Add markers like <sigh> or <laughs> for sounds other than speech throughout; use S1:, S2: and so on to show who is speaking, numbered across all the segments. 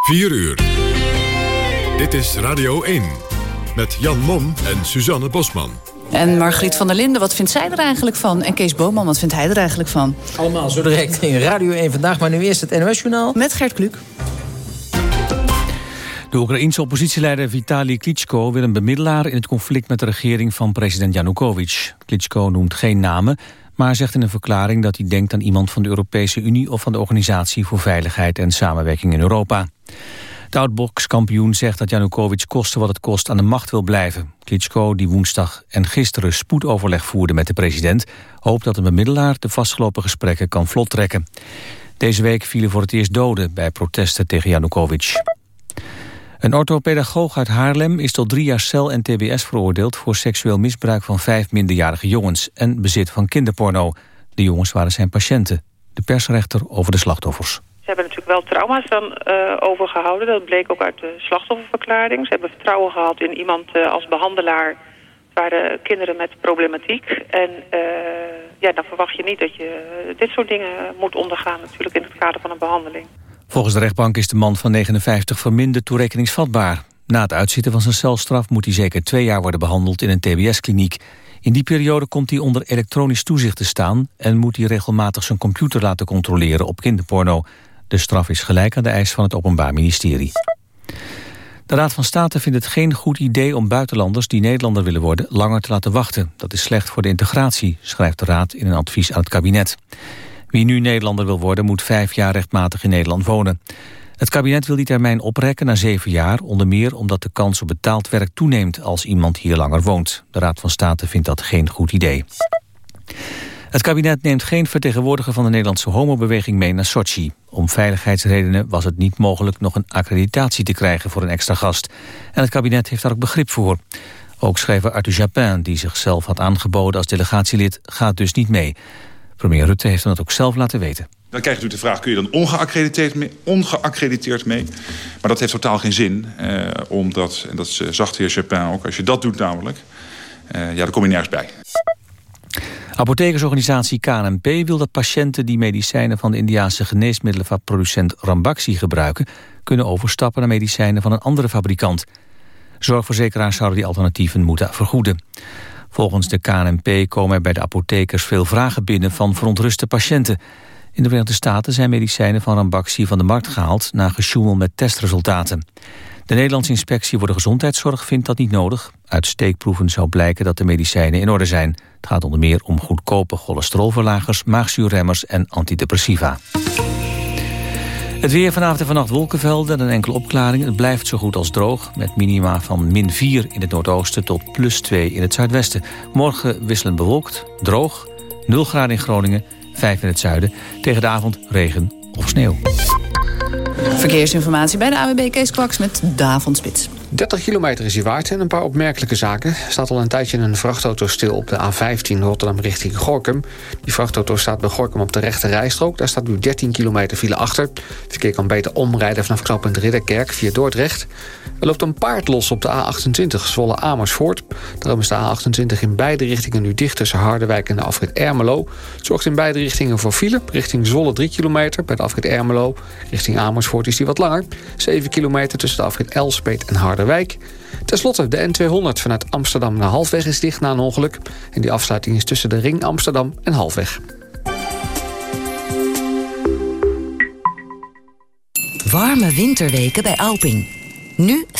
S1: 4 uur. Dit is Radio 1. Met Jan Mom en Suzanne Bosman.
S2: En Margriet van der Linden, wat vindt zij er eigenlijk van? En Kees Boman, wat vindt hij er eigenlijk van?
S3: Allemaal zo direct in Radio 1 vandaag, maar nu eerst het NOS-journaal.
S2: Met Gert Kluk.
S4: De Oekraïense oppositieleider Vitali Klitschko wil een bemiddelaar in het conflict met de regering van president Yanukovych. Klitschko noemt geen namen, maar zegt in een verklaring dat hij denkt aan iemand van de Europese Unie of van de Organisatie voor Veiligheid en Samenwerking in Europa. De oudbokskampioen zegt dat Janukovic koste wat het kost aan de macht wil blijven. Klitschko, die woensdag en gisteren spoedoverleg voerde met de president... hoopt dat een bemiddelaar de vastgelopen gesprekken kan vlot trekken. Deze week vielen voor het eerst doden bij protesten tegen Janukovic. Een orthopedagoog uit Haarlem is tot drie jaar cel en tbs veroordeeld... voor seksueel misbruik van vijf minderjarige jongens... en bezit van kinderporno. De jongens waren zijn patiënten. De persrechter over de slachtoffers.
S5: Hebben natuurlijk wel trauma's dan uh, overgehouden. Dat bleek ook uit de slachtofferverklaring. Ze hebben vertrouwen gehad in iemand uh, als behandelaar. Het waren kinderen met problematiek. En uh, ja, dan verwacht je niet dat je dit soort dingen moet ondergaan... natuurlijk in het kader van een behandeling.
S4: Volgens de rechtbank is de man van 59 verminderd toerekeningsvatbaar. Na het uitzitten van zijn celstraf moet hij zeker twee jaar worden behandeld in een tbs-kliniek. In die periode komt hij onder elektronisch toezicht te staan... en moet hij regelmatig zijn computer laten controleren op kinderporno. De straf is gelijk aan de eis van het Openbaar Ministerie. De Raad van State vindt het geen goed idee om buitenlanders die Nederlander willen worden langer te laten wachten. Dat is slecht voor de integratie, schrijft de Raad in een advies aan het kabinet. Wie nu Nederlander wil worden moet vijf jaar rechtmatig in Nederland wonen. Het kabinet wil die termijn oprekken naar zeven jaar, onder meer omdat de kans op betaald werk toeneemt als iemand hier langer woont. De Raad van State vindt dat geen goed idee. Het kabinet neemt geen vertegenwoordiger van de Nederlandse homobeweging mee naar Sochi. Om veiligheidsredenen was het niet mogelijk nog een accreditatie te krijgen voor een extra gast. En het kabinet heeft daar ook begrip voor. Ook schrijver Arthur Japin, die zichzelf had aangeboden als delegatielid, gaat dus niet mee. Premier Rutte heeft hem dat ook zelf laten weten.
S6: Dan krijg je natuurlijk de vraag, kun je dan ongeaccrediteerd mee? Ongeaccrediteerd mee? Maar dat heeft totaal geen zin. Eh, omdat, en dat zag de heer Chapin ook, als je dat doet namelijk... Uh, ja, dan kom je nergens bij.
S4: Apothekersorganisatie KNP wil dat patiënten die medicijnen van de Indiaanse geneesmiddelenproducent Rambaxi gebruiken, kunnen overstappen naar medicijnen van een andere fabrikant. Zorgverzekeraars zouden die alternatieven moeten vergoeden. Volgens de KNP komen er bij de apothekers veel vragen binnen van verontruste patiënten. In de Verenigde Staten zijn medicijnen van Rambaxi van de markt gehaald na gesjoemel met testresultaten. De Nederlandse inspectie voor de gezondheidszorg vindt dat niet nodig. Uit steekproeven zou blijken dat de medicijnen in orde zijn. Het gaat onder meer om goedkope cholesterolverlagers, maagzuurremmers en antidepressiva. Het weer vanavond en vannacht wolkenvelden en een enkele opklaring. Het blijft zo goed als droog, met minima van min 4 in het noordoosten tot plus 2 in het zuidwesten. Morgen wisselend bewolkt, droog, 0 graden in Groningen, 5 in het zuiden. Tegen de avond regen of sneeuw.
S2: Verkeersinformatie bij de AWB Kees Kwaks met Davondspits.
S7: 30 kilometer is hij waard en een paar opmerkelijke zaken. Er staat al een tijdje een vrachtauto stil op de A15 Rotterdam richting Gorkum. Die vrachtauto staat bij Gorkum op de rechte rijstrook. Daar staat nu 13 kilometer file achter. Het verkeer kan beter omrijden vanaf knooppunt Ridderkerk via Dordrecht. Er loopt een paard los op de A28 Zwolle Amersfoort. Daarom is de A28 in beide richtingen nu dicht tussen Harderwijk en de afrit Ermelo. Het zorgt in beide richtingen voor file. Richting Zwolle 3 kilometer bij de afrit Ermelo. Richting Amersfoort is die wat langer. 7 kilometer tussen de afrit Elspet en Harderwijk. Ten slotte, de N200 vanuit Amsterdam naar Halfweg is dicht na een ongeluk. En die afsluiting is tussen de Ring Amsterdam en Halfweg.
S8: Warme winterweken bij Alping. Nu 15%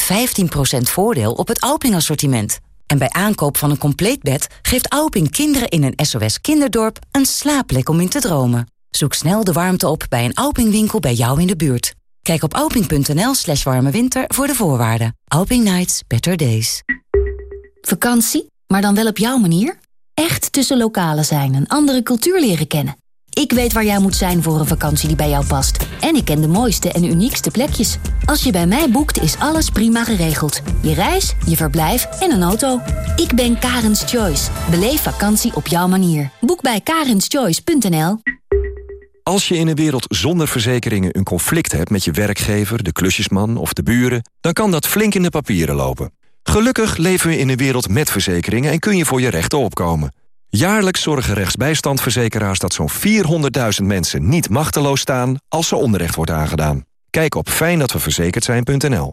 S8: voordeel op het Alping-assortiment. En bij aankoop van een compleet bed geeft Alping kinderen in een SOS kinderdorp een slaapplek om in te dromen. Zoek snel de warmte op bij een Alping-winkel bij jou in de buurt. Kijk op alping.nl slash warme winter voor de voorwaarden. Alping Nights, better days.
S9: Vakantie, maar dan wel op jouw manier? Echt tussen lokalen zijn en andere cultuur leren kennen. Ik weet waar jij moet zijn voor een vakantie die bij jou past. En ik ken de mooiste en uniekste plekjes. Als je bij mij boekt, is alles prima geregeld. Je reis, je verblijf en een auto. Ik ben Karens Choice. Beleef vakantie op jouw manier. Boek bij karenschoice.nl
S10: Als je in een wereld zonder verzekeringen een conflict hebt met je werkgever, de klusjesman of de buren... dan kan dat flink in de papieren lopen. Gelukkig leven we in een wereld met verzekeringen en kun je voor je rechten opkomen. Jaarlijks zorgen rechtsbijstandverzekeraars dat zo'n 400.000 mensen niet machteloos staan als ze onrecht wordt aangedaan. Kijk op fijndatweverzekerd zijn.nl.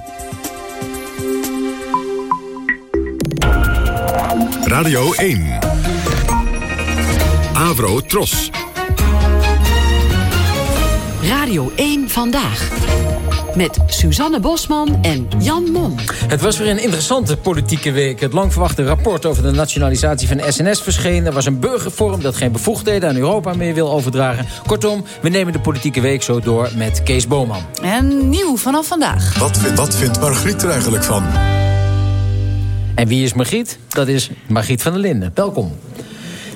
S1: Radio 1. Avro Tros.
S11: Radio 1 Vandaag. Met Suzanne Bosman en Jan Mom.
S3: Het was weer een interessante politieke week. Het lang verwachte rapport over de nationalisatie van SNS verscheen. Er was een burgerforum dat geen bevoegdheden aan Europa meer wil overdragen. Kortom, we nemen de politieke week zo door met Kees Boman.
S2: En nieuw vanaf vandaag.
S1: Wat, vindt- wat vindt Margriet er eigenlijk van?
S3: En wie is Margriet? Dat is Margriet van der Linden. Welkom.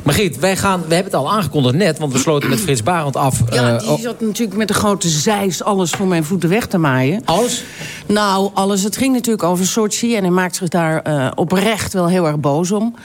S3: Margriet, wij gaan, we hebben het al aangekondigd net... want we sloten met Frits Barend af.
S12: Ja,
S3: eh,
S12: die zat natuurlijk met de grote zeis alles voor mijn voeten weg te maaien.
S3: Alles?
S12: Nou, alles. Het ging natuurlijk over Sochi en hij maakt zich daar eh, oprecht wel heel erg boos om.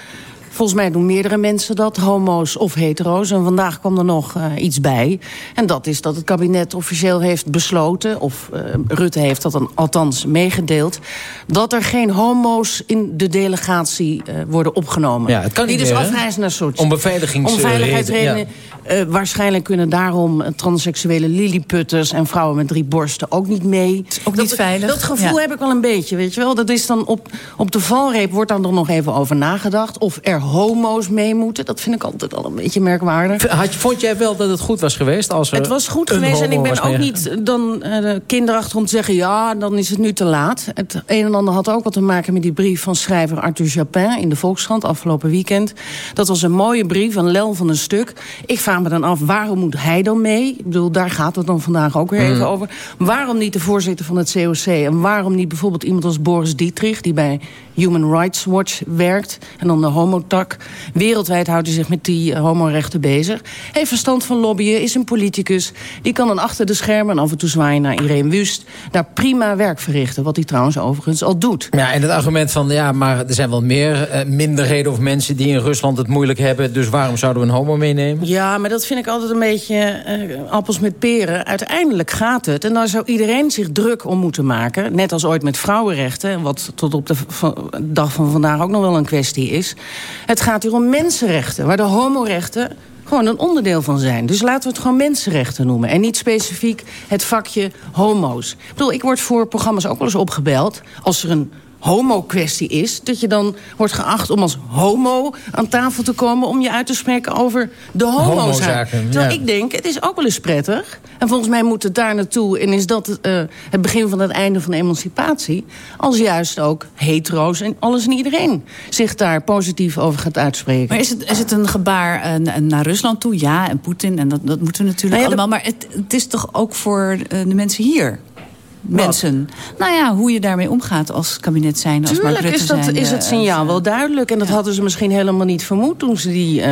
S12: Volgens mij doen meerdere mensen dat, homo's of hetero's. En vandaag kwam er nog eh, iets bij. En dat is dat het kabinet officieel heeft besloten... of eh, Rutte heeft dat dan althans meegedeeld... dat er geen homo's in de delegatie eh, worden opgenomen.
S3: Ja, het kan
S12: Die
S3: niet
S12: dus
S3: meer,
S12: afreizen naar Sochi.
S3: Om
S12: veiligheidsredenen.
S3: ja.
S12: Eh, waarschijnlijk kunnen daarom transseksuele lilliputters... en vrouwen met drie borsten ook niet mee.
S2: Ook
S12: dat,
S2: niet veilig.
S12: Dat gevoel
S2: Ja.
S12: heb ik wel een beetje, weet je wel. Dat is dan op, op de valreep wordt dan er nog even over nagedacht. Of er homo's mee moeten. Dat vind ik altijd al een beetje merkwaardig.
S3: Had, vond jij wel dat het goed was geweest? Als
S12: Het was goed geweest en ik ben ook niet dan eh, kinderachtig om te zeggen... ja, dan is het nu te laat. Het een en ander had ook wat te maken met die brief van schrijver Arthur Japin... in de Volkskrant afgelopen weekend. Dat was een mooie brief, een lel van een stuk. Ik vraag me dan af, waarom moet hij dan mee? Ik bedoel, daar gaat het dan vandaag ook weer
S3: Mm.
S12: even over. Waarom niet de voorzitter van het COC? En waarom niet bijvoorbeeld iemand als Boris Dietrich... die bij Human Rights Watch werkt en dan de homotak. Wereldwijd houdt hij zich met die eh, homorechten bezig. Heeft verstand van lobbyen, is een politicus. Die kan dan achter de schermen en af en toe zwaaien naar Irene Wust... daar prima werk verrichten, wat hij trouwens overigens al doet.
S3: Ja, en het argument van, ja, maar er zijn wel meer eh, minderheden of mensen die in Rusland het moeilijk hebben. Dus waarom zouden we een homo meenemen?
S12: Ja, maar dat vind ik altijd een beetje eh, appels met peren. Uiteindelijk gaat het, en daar zou iedereen zich druk om moeten maken... net als ooit met vrouwenrechten, wat tot op de dag van vandaag ook nog wel een kwestie is. Het gaat hier om mensenrechten, waar de homorechten gewoon een onderdeel van zijn. Dus laten we het gewoon mensenrechten noemen. En niet specifiek het vakje homo's. Ik bedoel, ik word voor programma's ook wel eens opgebeld... als er een homo-kwestie is... dat je dan wordt geacht om als homo aan tafel te komen... om je uit te spreken over de homozaak.
S3: Homozaken,
S12: Terwijl
S3: ja.
S12: ik denk, het is ook wel eens prettig. En volgens mij moet het daar naartoe. En is dat eh, het begin van het einde van de emancipatie. Als juist ook hetero's en alles en iedereen... zich daar positief over gaat uitspreken.
S2: Maar is het, is het een gebaar eh, na- naar Rusland toe? Ja, en Poetin, en dat, dat moeten we natuurlijk
S12: Nou ja,
S2: allemaal. Maar het, het is toch ook voor eh, de mensen hier? Mensen. Nou ja, hoe je daarmee omgaat als kabinet zijn, als Mark
S12: Tuurlijk
S2: Rutte
S12: is, dat,
S2: zijn,
S12: is
S2: eh,
S12: het signaal wel duidelijk. En dat hadden ze misschien helemaal niet vermoed... toen ze die,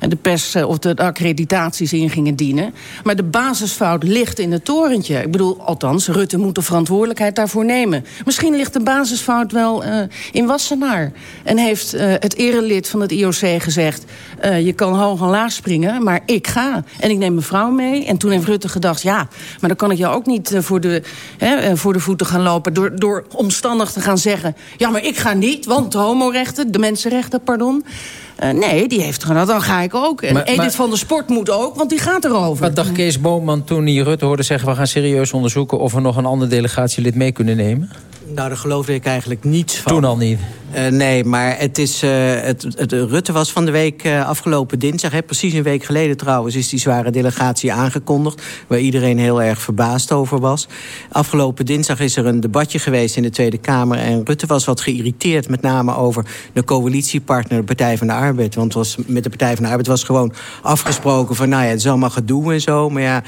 S12: eh, de pers eh, of de accreditaties in gingen dienen. Maar de basisfout ligt in het torentje. Ik bedoel, althans, Rutte moet de verantwoordelijkheid daarvoor nemen. Misschien ligt de basisfout wel eh, in Wassenaar. En heeft eh, het erelid van het IOC gezegd... je kan hoog en laag springen, maar ik ga. En ik neem mijn vrouw mee. En toen heeft Rutte gedacht, ja, maar dan kan ik jou ook niet voor, de, voor de voeten gaan lopen... Door, door omstandig te gaan zeggen... ja, maar ik ga niet, want de homorechten, de mensenrechten, pardon... Eh, nee, die heeft gedaan, dan ga ik ook. En
S3: Maar-
S12: Edith
S3: maar-
S12: van der Sport moet ook, want die gaat erover.
S3: Wat dacht Kees Boonman toen hij Rutte hoorde zeggen... we gaan serieus onderzoeken of we nog een ander delegatielid mee kunnen nemen?
S13: Nou, daar geloofde ik eigenlijk niets van.
S3: Toen al niet.
S13: Uh, nee, maar het is, uh, het, het, Rutte was van de week uh, afgelopen dinsdag... Hè, precies een week geleden trouwens... is die zware delegatie aangekondigd... waar iedereen heel erg verbaasd over was. Afgelopen dinsdag is er een debatje geweest in de Tweede Kamer... en Rutte was wat geïrriteerd, met name over de coalitiepartner... de Partij van de Arbeid. Want was, met de Partij van de Arbeid was gewoon afgesproken... van nou ja, het is allemaal gedoe en zo... maar ja,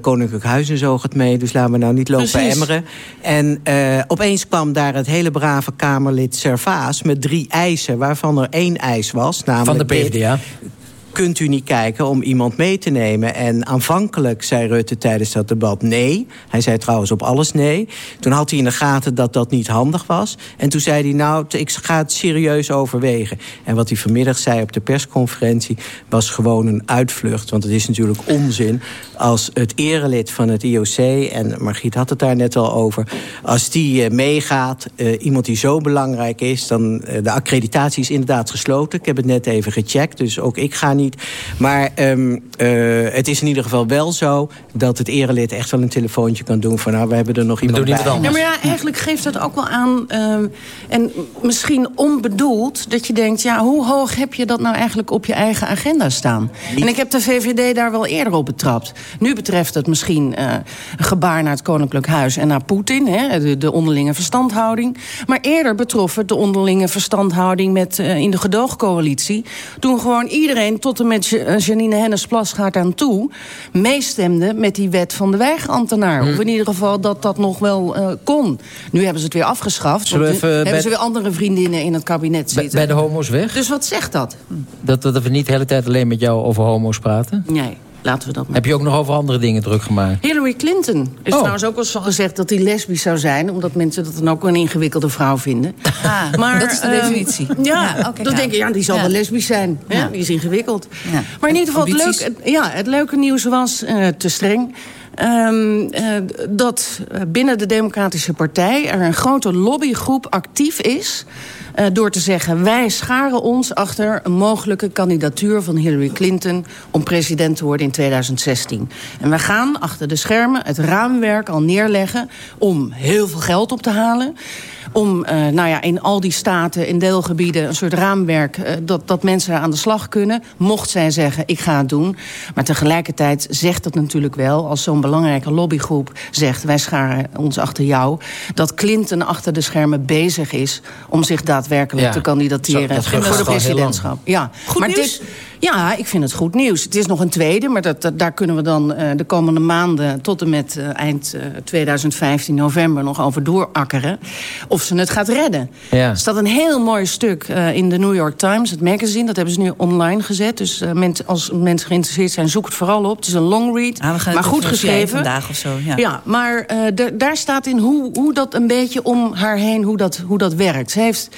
S13: Koninklijk Huis en zo gaat mee... dus laten we nou niet lopen precies. emmeren. En opeens kwam daar het hele brave Kamerlid Servaas met drie eisen, waarvan er één eis was. Namelijk
S3: Van de PvdA?
S13: Dit, kunt u niet kijken om iemand mee te nemen? En aanvankelijk zei Rutte tijdens dat debat nee. Hij zei trouwens op alles nee. Toen had hij in de gaten dat dat niet handig was. En toen zei hij, nou, ik ga het serieus overwegen. En wat hij vanmiddag zei op de persconferentie... was gewoon een uitvlucht. Want het is natuurlijk onzin als het erelid van het IOC... en Margriet had het daar net al over... als die uh, meegaat, uh, iemand die zo belangrijk is... dan uh, de accreditatie is inderdaad gesloten. Ik heb het net even gecheckt, dus ook ik ga niet niet. Maar um, uh, het is in ieder geval wel zo dat het erelid echt wel een telefoontje kan doen van nou, we hebben er nog iemand bij.
S12: Ja, maar ja, eigenlijk geeft dat ook wel aan uh, en misschien onbedoeld dat je denkt, ja, hoe hoog heb je dat nou eigenlijk op je eigen agenda staan? Niet. En ik heb de VVD daar wel eerder op betrapt. Nu betreft het misschien uh, een gebaar naar het Koninklijk Huis en naar Poetin, hè, de, de, onderlinge verstandhouding. Maar eerder betrof het de onderlinge verstandhouding met, uh, in de gedoogcoalitie. Toen gewoon iedereen tot en met eh, Janine Hennis-Plas gaat aan toe... meestemde met die wet van de weigambtenaar. Hmm. Of in ieder geval dat dat nog wel uh, kon. Nu hebben ze het weer afgeschaft. Zullen we even hebben bij... ze weer andere vriendinnen in het kabinet zitten.
S3: Bij de homo's weg?
S12: Dus wat zegt dat?
S3: Dat, dat we niet de hele tijd alleen met jou over homo's praten?
S12: Nee. Laten we dat maar.
S3: Heb je ook nog over andere dingen druk gemaakt?
S12: Hillary Clinton is oh. trouwens ook wel eens gezegd dat hij lesbisch zou zijn. Omdat mensen dat dan ook een ingewikkelde vrouw vinden.
S2: Ah, <laughs> maar, dat is de definitie.
S12: Um, ja, ja okay, dan denk je, ja, die zal ja. wel lesbisch zijn. Ja. Die is ingewikkeld. Ja. Maar in ieder geval, het leuke, ja, het leuke nieuws was, uh, te streng... Um, uh, dat binnen de Democratische Partij er een grote lobbygroep actief is... Uh, door te zeggen, wij scharen ons achter een mogelijke kandidatuur van Hillary Clinton... om president te worden in 2016. En we gaan achter de schermen het raamwerk al neerleggen om heel veel geld op te halen om uh, nou ja, in al die staten, in deelgebieden... een soort raamwerk uh, dat, dat mensen aan de slag kunnen. Mocht zij zeggen, ik ga het doen. Maar tegelijkertijd zegt het natuurlijk wel... als zo'n belangrijke lobbygroep zegt... wij scharen ons achter jou... dat Clinton achter de schermen bezig is... om zich daadwerkelijk ja. te kandidateren Zo, voor de presidentschap. Ja.
S2: Goed
S12: maar
S2: nieuws?
S12: Dit, ja, ik vind het goed nieuws. Het is nog een tweede, maar dat, dat daar kunnen we dan uh, de komende maanden... tot en met uh, eind uh, 2015, november, nog over doorakkeren. Of ze het gaat redden.
S3: Ja.
S12: Er staat een heel mooi stuk uh, in de New York Times, het magazine. Dat hebben ze nu online gezet. Dus uh, mensen, als mensen geïnteresseerd zijn, zoek het vooral op. Het is een long read,
S2: ah,
S12: maar goed geschreven.
S2: vandaag of zo. Ja,
S12: ja maar uh, daar staat in hoe, hoe dat een beetje om haar heen, hoe dat, hoe dat werkt. Ze heeft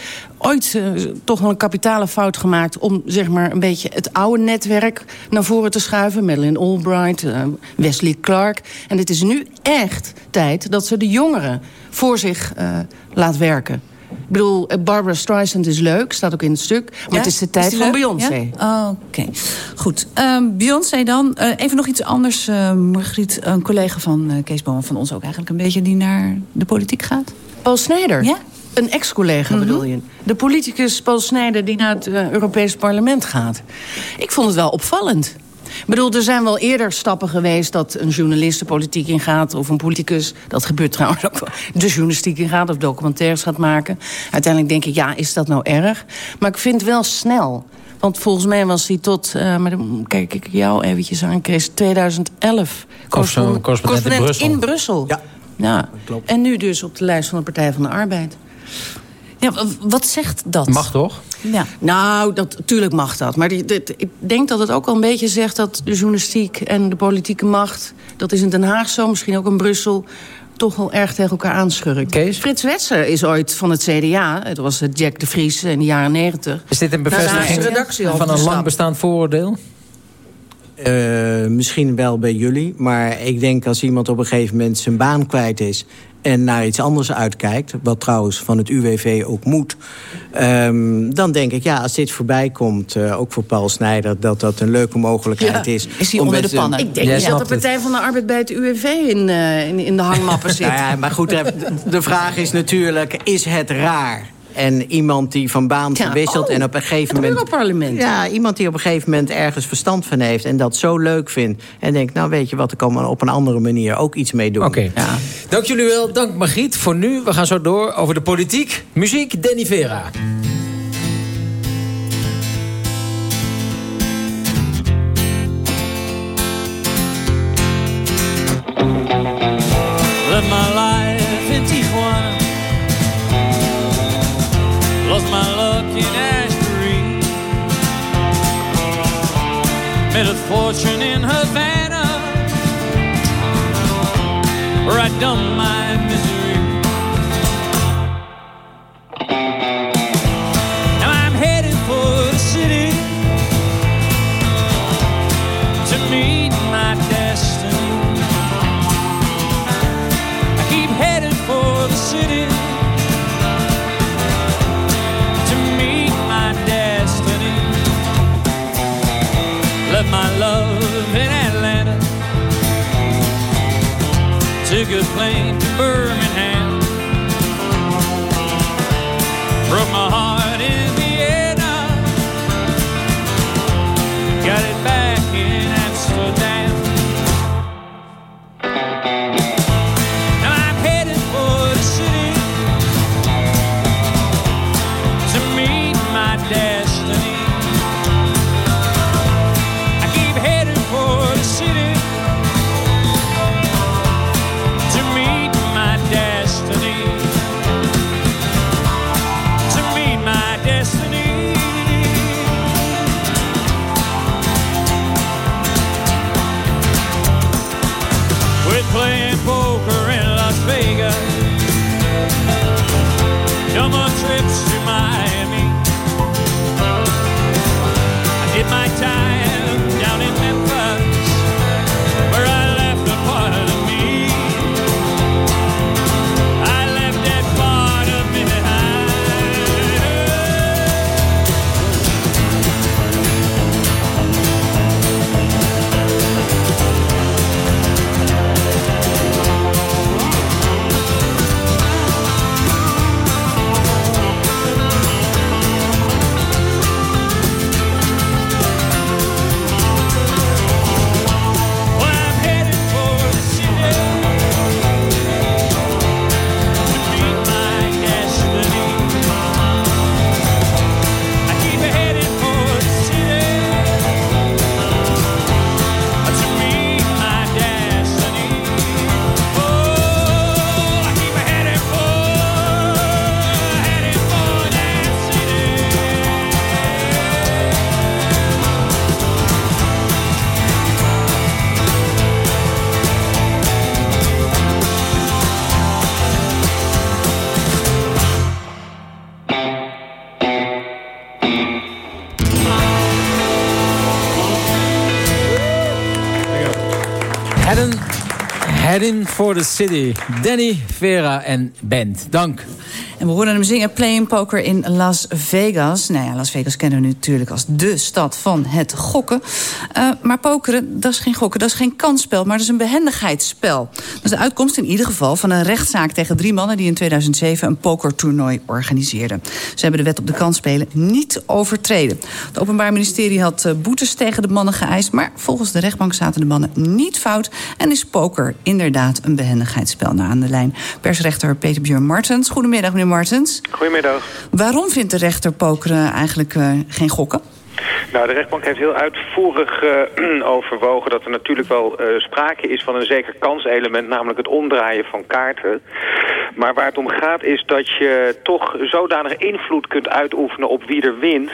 S12: ooit uh, toch wel een kapitale fout gemaakt... om zeg maar een beetje het oude netwerk naar voren te schuiven. Madeleine Albright, uh, Wesley Clark. En het is nu echt tijd dat ze de jongeren voor zich uh, laat werken. Ik bedoel, Barbara Streisand is leuk, staat ook in het stuk. Maar
S2: ja?
S12: het is de tijd
S2: is
S12: van Beyoncé.
S2: Ja? Oké, okay. goed. Um, Beyoncé dan. Uh, even nog iets anders, uh, Margriet. Een collega van uh, Kees Boman van ons ook eigenlijk een beetje... die naar de politiek gaat.
S12: Paul Snijder?
S2: Ja.
S12: Een ex-collega mm -hmm. bedoel je? De politicus Paul Snijder die naar het uh, Europees Parlement gaat. Ik vond het wel opvallend. Ik bedoel, er zijn wel eerder stappen geweest... dat een journalist de politiek ingaat of een politicus... dat gebeurt trouwens ook wel, de journalistiek ingaat... of documentaires gaat maken. Uiteindelijk denk ik, ja, is dat nou erg? Maar ik vind wel snel... Want volgens mij was hij tot, uh, maar dan kijk ik jou eventjes aan, Chris, 2011.
S3: Correspondent, correspondent in Brussel.
S12: In Brussel.
S13: Ja,
S12: ja. klopt. En nu dus op de lijst van de Partij van de Arbeid.
S2: Ja, wat zegt dat?
S3: Mag toch?
S2: Ja.
S12: Nou, dat, tuurlijk mag dat. Maar die, dit, ik denk dat het ook wel een beetje zegt... dat de journalistiek en de politieke macht... dat is in Den Haag zo, misschien ook in Brussel... toch wel erg tegen elkaar aanschurkt.
S3: Kees?
S12: Frits Wetser is ooit van het CDA. Het was Jack de Vries in de jaren negentig.
S3: Is dit een bevestiging van een lang bestaand vooroordeel?
S13: Uh, misschien wel bij jullie. Maar ik denk als iemand op een gegeven moment zijn baan kwijt is en naar iets anders uitkijkt... wat trouwens van het UWV ook moet... Um, dan denk ik, ja, als dit voorbij komt, uh, ook voor Paul Snijder... dat dat een leuke mogelijkheid
S2: ja.
S13: is.
S2: Is hij onder de pannen?
S12: Ik denk ja, dat de Partij het. van de Arbeid bij het UWV in, uh, in, in, de hangmappen <laughs> zit.
S13: nou ja, maar goed, de vraag is natuurlijk, is het raar En iemand die van baan verwisselt
S12: oh,
S13: en op een gegeven
S12: het
S13: moment...
S12: Europarlement.
S13: Ja, iemand die op een gegeven moment ergens verstand van heeft... en dat zo leuk vindt. En denkt, nou weet je wat, ik kan op een andere manier ook iets mee doen.
S3: Oké. Dank jullie wel. Dank Margriet. Voor nu, we gaan zo door over de politiek. Muziek, Danny Vera.
S14: My Made a fortune in Havana. I dumbed my claim to Birmingham. Heading for the city.
S3: Danny, Vera en Bent. Dank.
S2: En we hoorden hem zingen Playing Poker in Las Vegas. Nou ja, Las Vegas kennen we natuurlijk als de stad van het gokken. Uh, maar pokeren, dat is geen gokken, dat is geen kansspel... maar dat is een behendigheidsspel. Dat is de uitkomst in ieder geval van een rechtszaak tegen drie mannen... die in 2007 een pokertoernooi organiseerden. Ze hebben de wet op de kansspelen niet overtreden. Het Openbaar Ministerie had uh, boetes tegen de mannen geëist... maar volgens de rechtbank zaten de mannen niet fout... en is poker inderdaad een behendigheidsspel. Nou, aan de lijn persrechter Peter Björn Martens. Goedemiddag, meneer Martens.
S5: Goedemiddag.
S2: Waarom vindt de rechter pokeren eigenlijk uh, geen gokken?
S5: Nou, de rechtbank heeft heel uitvoerig uh, <clears throat> overwogen dat er natuurlijk wel uh, sprake is van een zeker kanselement, namelijk het omdraaien van kaarten. Maar waar het om gaat is dat je toch zodanig invloed kunt uitoefenen op wie er wint,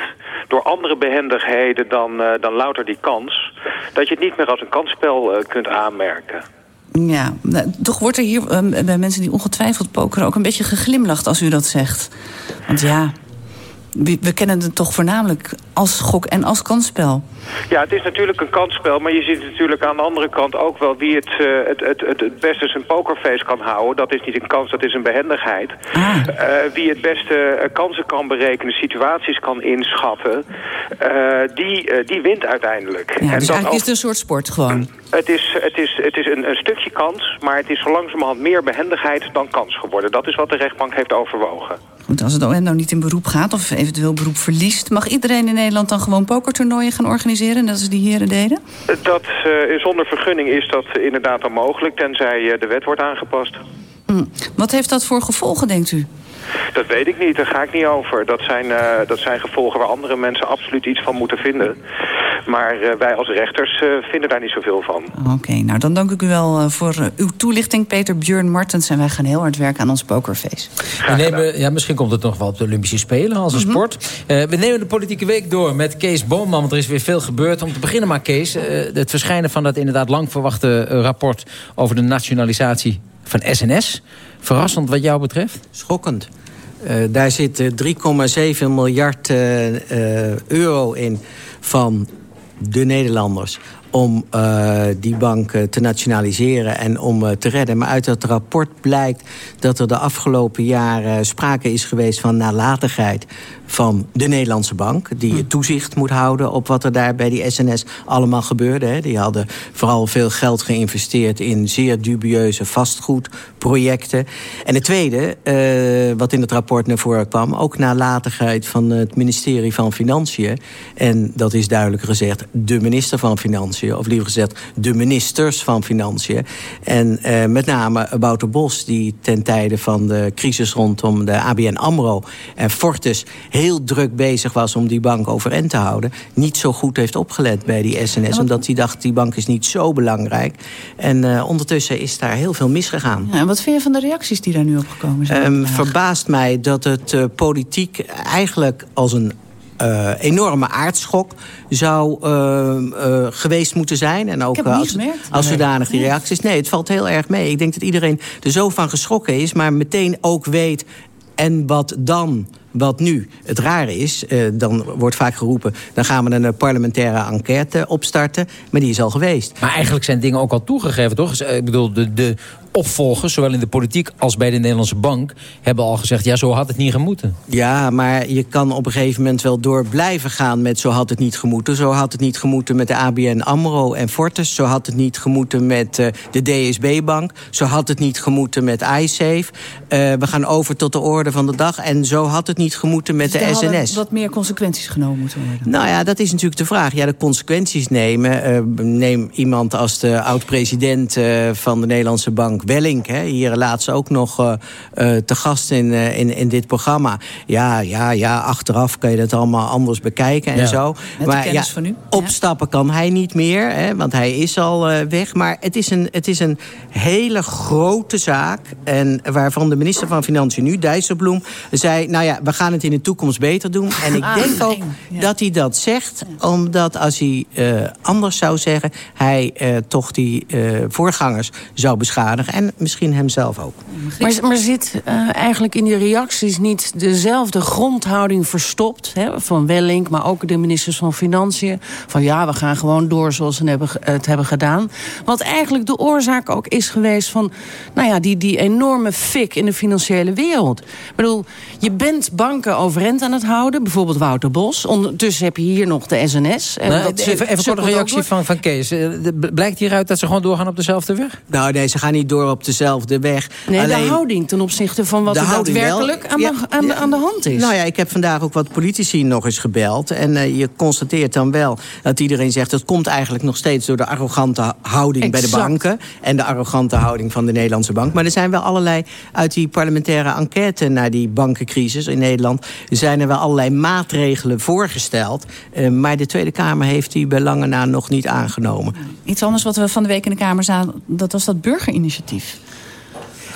S5: door andere behendigheden dan, uh, dan louter die kans, dat je het niet meer als een kansspel kunt aanmerken.
S2: Ja, toch wordt er hier bij mensen die ongetwijfeld pokeren ook een beetje geglimlacht als u dat zegt. Want ja, we, we, kennen het toch voornamelijk als gok en als kansspel.
S5: Ja, het is natuurlijk een kansspel, maar je ziet natuurlijk aan de andere kant ook wel wie het, uh, het, het, het, het beste zijn pokerface kan houden. Dat is niet een kans, dat is een behendigheid.
S2: Ah.
S5: Uh, wie het beste uh, kansen kan berekenen, situaties kan inschatten, die, die wint uiteindelijk.
S2: Ja, dus eigenlijk ook... is het een soort sport gewoon.
S5: Het is, het is, het is een, een stukje kans, maar het is zo langzamerhand meer behendigheid dan kans geworden. Dat is wat de rechtbank heeft overwogen.
S2: Goed, als het OM nou niet in beroep gaat of eventueel beroep verliest... mag iedereen in Nederland dan gewoon pokertoernooien gaan organiseren... net als die heren deden?
S5: Dat uh, zonder vergunning is dat inderdaad dan mogelijk, tenzij uh, de wet wordt aangepast.
S2: Hm. Wat heeft dat voor gevolgen, denkt u?
S5: Dat weet ik niet, daar ga ik niet over. Dat zijn, uh, dat zijn gevolgen waar andere mensen absoluut iets van moeten vinden. Maar uh, wij als rechters uh, vinden daar niet zoveel van.
S2: Oké, okay, nou dan dank ik u wel voor uw toelichting, Peter Björn Martens. En wij gaan heel hard werken aan ons pokerface.
S3: We nemen, ja, misschien komt het nog wel op de Olympische Spelen als een mm -hmm. sport. we nemen de politieke week door met Kees Boonman, want er is weer veel gebeurd. Om te beginnen maar, Kees, het verschijnen van dat inderdaad lang verwachte rapport... over de nationalisatie van SNS. Verrassend wat jou betreft?
S13: Schokkend. Uh, daar zit 3,7 miljard uh, uh, euro in van de Nederlanders om uh, die bank uh, te nationaliseren en om uh, te redden. Maar uit dat rapport blijkt dat er de afgelopen jaren sprake is geweest van nalatigheid van de Nederlandse bank... die het toezicht moet houden op wat er daar bij die SNS allemaal gebeurde. Hè. Die hadden vooral veel geld geïnvesteerd in zeer dubieuze vastgoedprojecten. En het tweede, uh, wat in het rapport naar voren kwam... ook nalatigheid van het ministerie van Financiën. En dat is duidelijk gezegd de minister van Financiën... of liever gezegd de ministers van Financiën. En uh, met name Wouter Bos, die ten tijde van de crisis rondom de ABN AMRO en Fortis heel druk bezig was om die bank overeind te houden... niet zo goed heeft opgelet bij die SNS. Omdat hij dacht, die bank is niet zo belangrijk. En uh, ondertussen is daar heel veel misgegaan.
S2: Ja, en wat vind je van de reacties die daar nu opgekomen zijn?
S13: Um, verbaast mij dat het uh, politiek eigenlijk als een uh, enorme aardschok zou uh, uh, geweest moeten zijn. En ook als, als zodanig die reacties. Nee, het valt heel erg mee. Ik denk dat iedereen er zo van geschrokken is, maar meteen ook weet. En wat dan? Wat nu het rare is, uh, dan wordt vaak geroepen... dan gaan we een parlementaire enquête opstarten. Maar die is al geweest.
S3: Maar eigenlijk zijn dingen ook al toegegeven, toch? Ik bedoel, de, de opvolgers, zowel in de politiek als bij de Nederlandse bank... hebben al gezegd, ja, zo had het niet gemoeten.
S13: Ja, maar je kan op een gegeven moment wel door blijven gaan... met zo had het niet gemoeten. Zo had het niet gemoeten met de ABN AMRO en Fortis. Zo had het niet gemoeten met uh, de DSB-bank. Zo had het niet gemoeten met iSafe. Uh, we gaan over tot de orde van de dag. En zo had het niet gemoeten met
S2: dus
S13: de SNS.
S2: wat meer consequenties genomen moeten worden.
S13: Nou ja, dat is natuurlijk de vraag. Ja, de consequenties nemen. Uh, neem iemand als de oud-president uh, van de Nederlandse bank Wellink, hè, hier laatst ook nog uh, uh, te gast in, uh, in, in dit programma. Ja, ja, ja, achteraf kan je dat allemaal anders bekijken en
S2: ja.
S13: zo.
S2: Met
S13: maar
S2: ja,
S13: van
S2: u.
S13: opstappen kan hij niet meer, hè, want hij is al weg. Maar het is, een, het is een hele grote zaak. En waarvan de minister van Financiën nu, Dijsselbloem, zei... nou ja, we gaan het in de toekomst beter doen. En ik
S2: Ah,
S13: denk ook
S2: Ja.
S13: dat hij dat zegt, omdat als hij anders zou zeggen... hij toch die voorgangers zou beschadigen. En misschien hemzelf ook.
S12: Maar, maar zit uh, eigenlijk in die reacties niet dezelfde grondhouding verstopt? Hè, van Wellink, maar ook de ministers van Financiën. Van ja, we gaan gewoon door zoals ze hebben, het hebben gedaan. Wat eigenlijk de oorzaak ook is geweest van... nou ja, die, die enorme fik in de financiële wereld. Ik bedoel, je bent banken overeind aan het houden. Bijvoorbeeld Wouter Bos. Ondertussen heb je hier nog de SNS. En
S3: Nou,
S12: dat
S3: even even kort een reactie van, van Kees. Eh, Blijkt hieruit dat ze gewoon doorgaan op dezelfde weg?
S13: Nou nee, ze gaan niet door op dezelfde weg.
S12: Nee,
S13: Alleen-
S12: de houding ten opzichte van wat er daadwerkelijk aan,
S13: Ja,
S12: de, aan, de, aan de hand is.
S13: Nou ja, ik heb vandaag ook wat politici nog eens gebeld. En eh, je constateert dan wel dat iedereen zegt... dat komt eigenlijk nog steeds door de arrogante houding bij de banken... en de arrogante houding van de Nederlandse bank. Maar er zijn wel allerlei, uit die parlementaire enquête... naar die bankencrisis in Nederland... zijn er wel allerlei maatregelen voorgesteld. Eh, maar de Tweede Kamer heeft die bij lange na nog niet aangenomen.
S2: Iets anders wat we van de week in de Kamer zagen, dat was dat burgerinitiatief. collectif.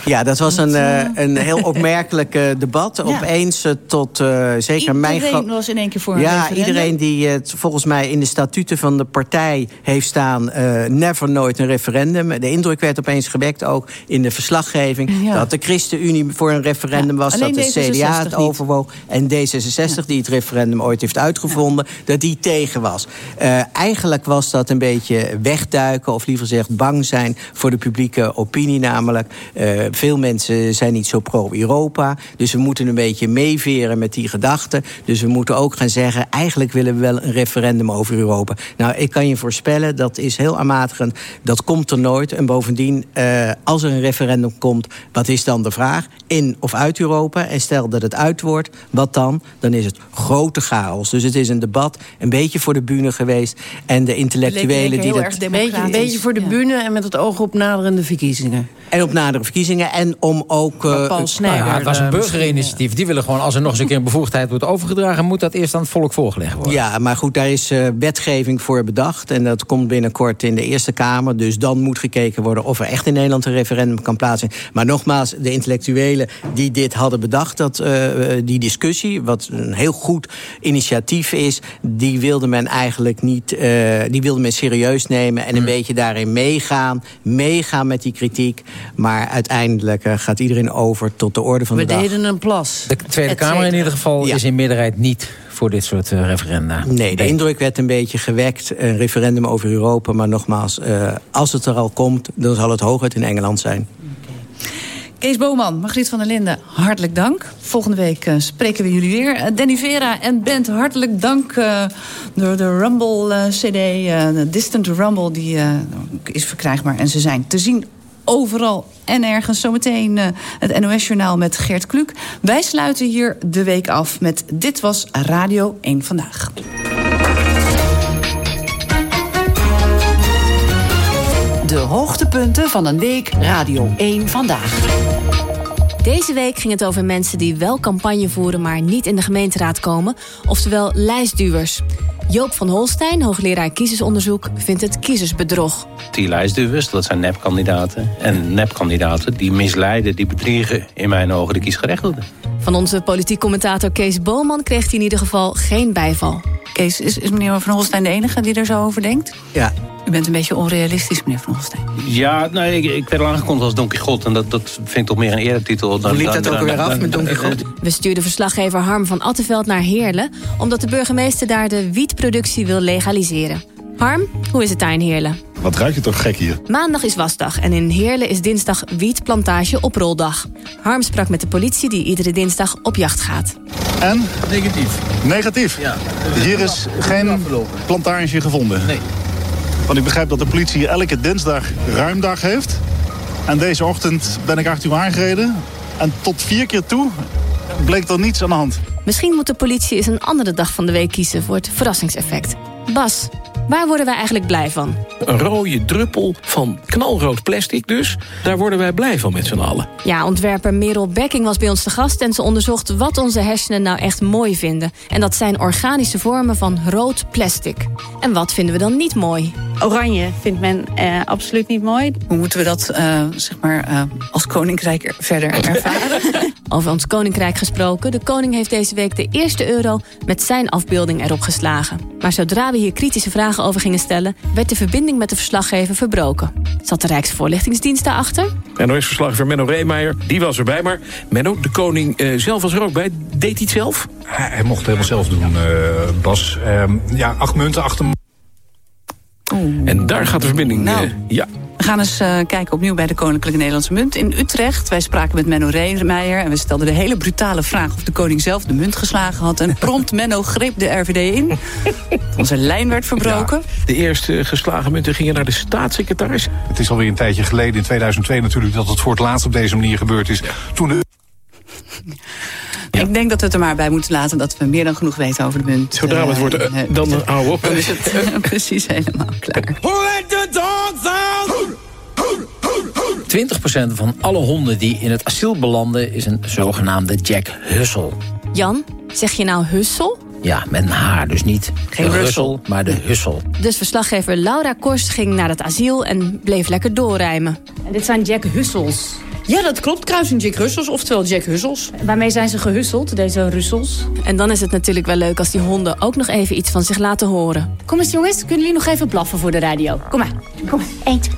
S13: Ja, dat was een, eh, een heel <laughs> opmerkelijk eh, debat.
S2: Ja.
S13: Opeens eh, tot eh, zeker mijn...
S2: Iedereen was in één keer voor
S13: Ja, iedereen die het volgens mij in de statuten van de partij heeft staan... eh, never nooit een referendum. De indruk werd opeens gewekt, ook in de verslaggeving...
S2: Ja.
S13: dat de ChristenUnie voor een referendum was... dat de
S2: D66
S13: CDA het overwoog en D66, die het referendum ooit heeft uitgevonden... dat die tegen was. Eh, eigenlijk was dat een beetje wegduiken... of liever gezegd bang zijn voor de publieke opinie namelijk. Eh, veel mensen zijn niet zo pro-Europa. Dus we moeten een beetje meeveren met die gedachten. Dus we moeten ook gaan zeggen... eigenlijk willen we wel een referendum over Europa. Nou, ik kan je voorspellen, dat is heel aanmatigend. Dat komt er nooit. En bovendien, uh, als er een referendum komt... wat is dan de vraag? In of uit Europa? En stel dat het uit wordt, wat dan? Dan is het grote chaos. Dus het is een debat, een beetje voor de bühne geweest. En de intellectuelen die dat...
S12: Een beetje, een beetje voor de bühne en met het oog op naderende verkiezingen.
S13: En op nadere verkiezingen. En om ook... Uh,
S3: Paul Snijder, nou ja, het was een burgerinitiatief. Die willen gewoon, als er nog eens een keer een bevoegdheid wordt overgedragen... moet dat eerst aan het volk voorgelegd worden.
S13: Ja, maar goed, daar is uh, wetgeving voor bedacht. En dat komt binnenkort in de Eerste Kamer. Dus dan moet gekeken worden of er echt in Nederland een referendum kan plaatsvinden. Maar nogmaals, de intellectuelen die dit hadden bedacht... Dat, uh, die discussie, wat een heel goed initiatief is... die wilde men eigenlijk niet... die wilde men serieus nemen en een hmm. beetje daarin meegaan. Meegaan met die kritiek. Maar uiteindelijk uh, gaat iedereen over tot de orde van
S12: We
S13: de dag.
S12: We deden een plas.
S3: De Tweede Kamer in ieder geval ja. is in meerderheid niet voor dit soort uh, referenda.
S13: Nee, de nee. indruk werd een beetje gewekt. Een referendum over Europa. Maar nogmaals, uh, als het er al komt... dan zal het hooguit in Engeland zijn.
S2: Kees Boman, Margriet van der Linden, hartelijk dank. Volgende week uh, spreken we jullie weer. Uh, Danny Vera en Bent, hartelijk dank. Uh, door de Rumble-cd, de Distant Rumble, die is verkrijgbaar. En ze zijn te zien overal en ergens. Zometeen uh, het NOS-journaal met Geert Kluk. Wij sluiten hier de week af met Dit Was Radio 1 Vandaag.
S11: De hoogtepunten van een week Radio 1 Vandaag.
S15: Deze week ging het over mensen die wel campagne voeren... maar niet in de gemeenteraad komen, oftewel lijstduwers. Joop van Holstein, hoogleraar kiezersonderzoek, vindt het kiezersbedrog.
S16: Die lijstduwers, dat zijn nepkandidaten. En nepkandidaten die misleiden, die bedriegen in mijn ogen de kiesgerechtigden.
S15: Van onze politiek commentator Kees Boman kreeg hij in ieder geval geen bijval.
S2: Kees, is, is meneer Van Holstein de enige die er zo over denkt?
S13: Ja.
S2: U bent een beetje onrealistisch, meneer Van Holstein.
S16: Ja, nou, ik, ik werd al aangekondigd als Don Quixote. En dat, dat vind ik toch meer een eretitel. Dan,
S13: Hoe liep dat ook weer af met Don Quixote?
S15: We stuurden verslaggever Harm van Attenveld naar Heerlen... omdat de burgemeester daar de wietproductie wil legaliseren. Harm, hoe is het daar in Heerlen?
S17: Wat ruikt je toch gek hier?
S15: Maandag is wasdag en in Heerlen is dinsdag wietplantage oproldag. Harm sprak met de politie die iedere dinsdag op jacht gaat.
S17: En?
S7: Negatief.
S17: Negatief?
S7: Ja.
S17: Hier is geen plantage gevonden?
S7: Nee.
S17: Want ik begrijp dat de politie elke dinsdag ruimdag heeft. En deze ochtend ben ik achter u aangereden. En tot vier keer toe bleek er niets aan de hand.
S15: Misschien moet de politie eens een andere dag van de week kiezen voor het verrassingseffect. Bas, waar worden wij eigenlijk blij van?
S18: Een rode druppel van knalrood plastic dus. Daar worden wij blij van met z'n allen.
S15: Ja, ontwerper Merel Bekking was bij ons te gast... en ze onderzocht wat onze hersenen nou echt mooi vinden. En dat zijn organische vormen van rood plastic. En wat vinden we dan niet mooi?
S19: Oranje vindt men eh, absoluut niet mooi.
S2: Hoe moeten we dat uh, zeg maar, uh, als koninkrijk verder ervaren? <laughs>
S15: Over ons koninkrijk gesproken. De koning heeft deze week de eerste euro met zijn afbeelding erop geslagen. Maar zodra we hier kritische vragen over gingen stellen... werd de verbinding met de verslaggever verbroken. Zat de Rijksvoorlichtingsdienst daarachter?
S18: NOS-verslaggever Menno Reemeijer, die was erbij. Maar Menno, de koning uh, zelf was er ook bij. Deed hij het zelf?
S17: Hij, hij mocht het helemaal zelf doen, uh, Bas. Uh, ja, acht munten, acht...
S18: En daar gaat de verbinding...
S2: Nou.
S18: Uh, ja.
S2: We gaan eens uh, kijken opnieuw bij de Koninklijke Nederlandse Munt in Utrecht. Wij spraken met Menno Reemeijer en we stelden de hele brutale vraag... of de koning zelf de munt geslagen had. En prompt <laughs> Menno greep de RVD in. Onze lijn werd verbroken.
S18: Ja, de eerste geslagen munten gingen naar de staatssecretaris.
S17: Het is alweer een tijdje geleden, in 2002 natuurlijk... dat het voor het laatst op deze manier gebeurd is. Toen de...
S2: Ja. Ik denk dat we het er maar bij moeten laten dat we meer dan genoeg weten over de munt.
S18: Zodra we het wordt, uh, dan uh, hou op. <laughs>
S2: Dan is het <laughs> precies helemaal klaar.
S3: 20% van alle honden die in het asiel belanden is een zogenaamde Jack Hussel.
S15: Jan, zeg je nou Hussel?
S3: Ja, met een haar, dus niet
S2: Geen
S3: de
S2: Russel,
S3: maar de Hussel.
S15: Dus verslaggever Laura Kors ging naar het asiel en bleef lekker doorrijmen.
S19: En dit zijn Jack Hussels.
S20: Ja, dat klopt. Kruising Jack Russels, oftewel Jack Hussels.
S19: Waarmee zijn ze gehusseld, deze Russels?
S15: En dan is het natuurlijk wel leuk als die honden ook nog even iets van zich laten horen.
S19: Kom eens jongens, kunnen jullie nog even blaffen voor de radio? Kom maar. Kom maar. Eentje.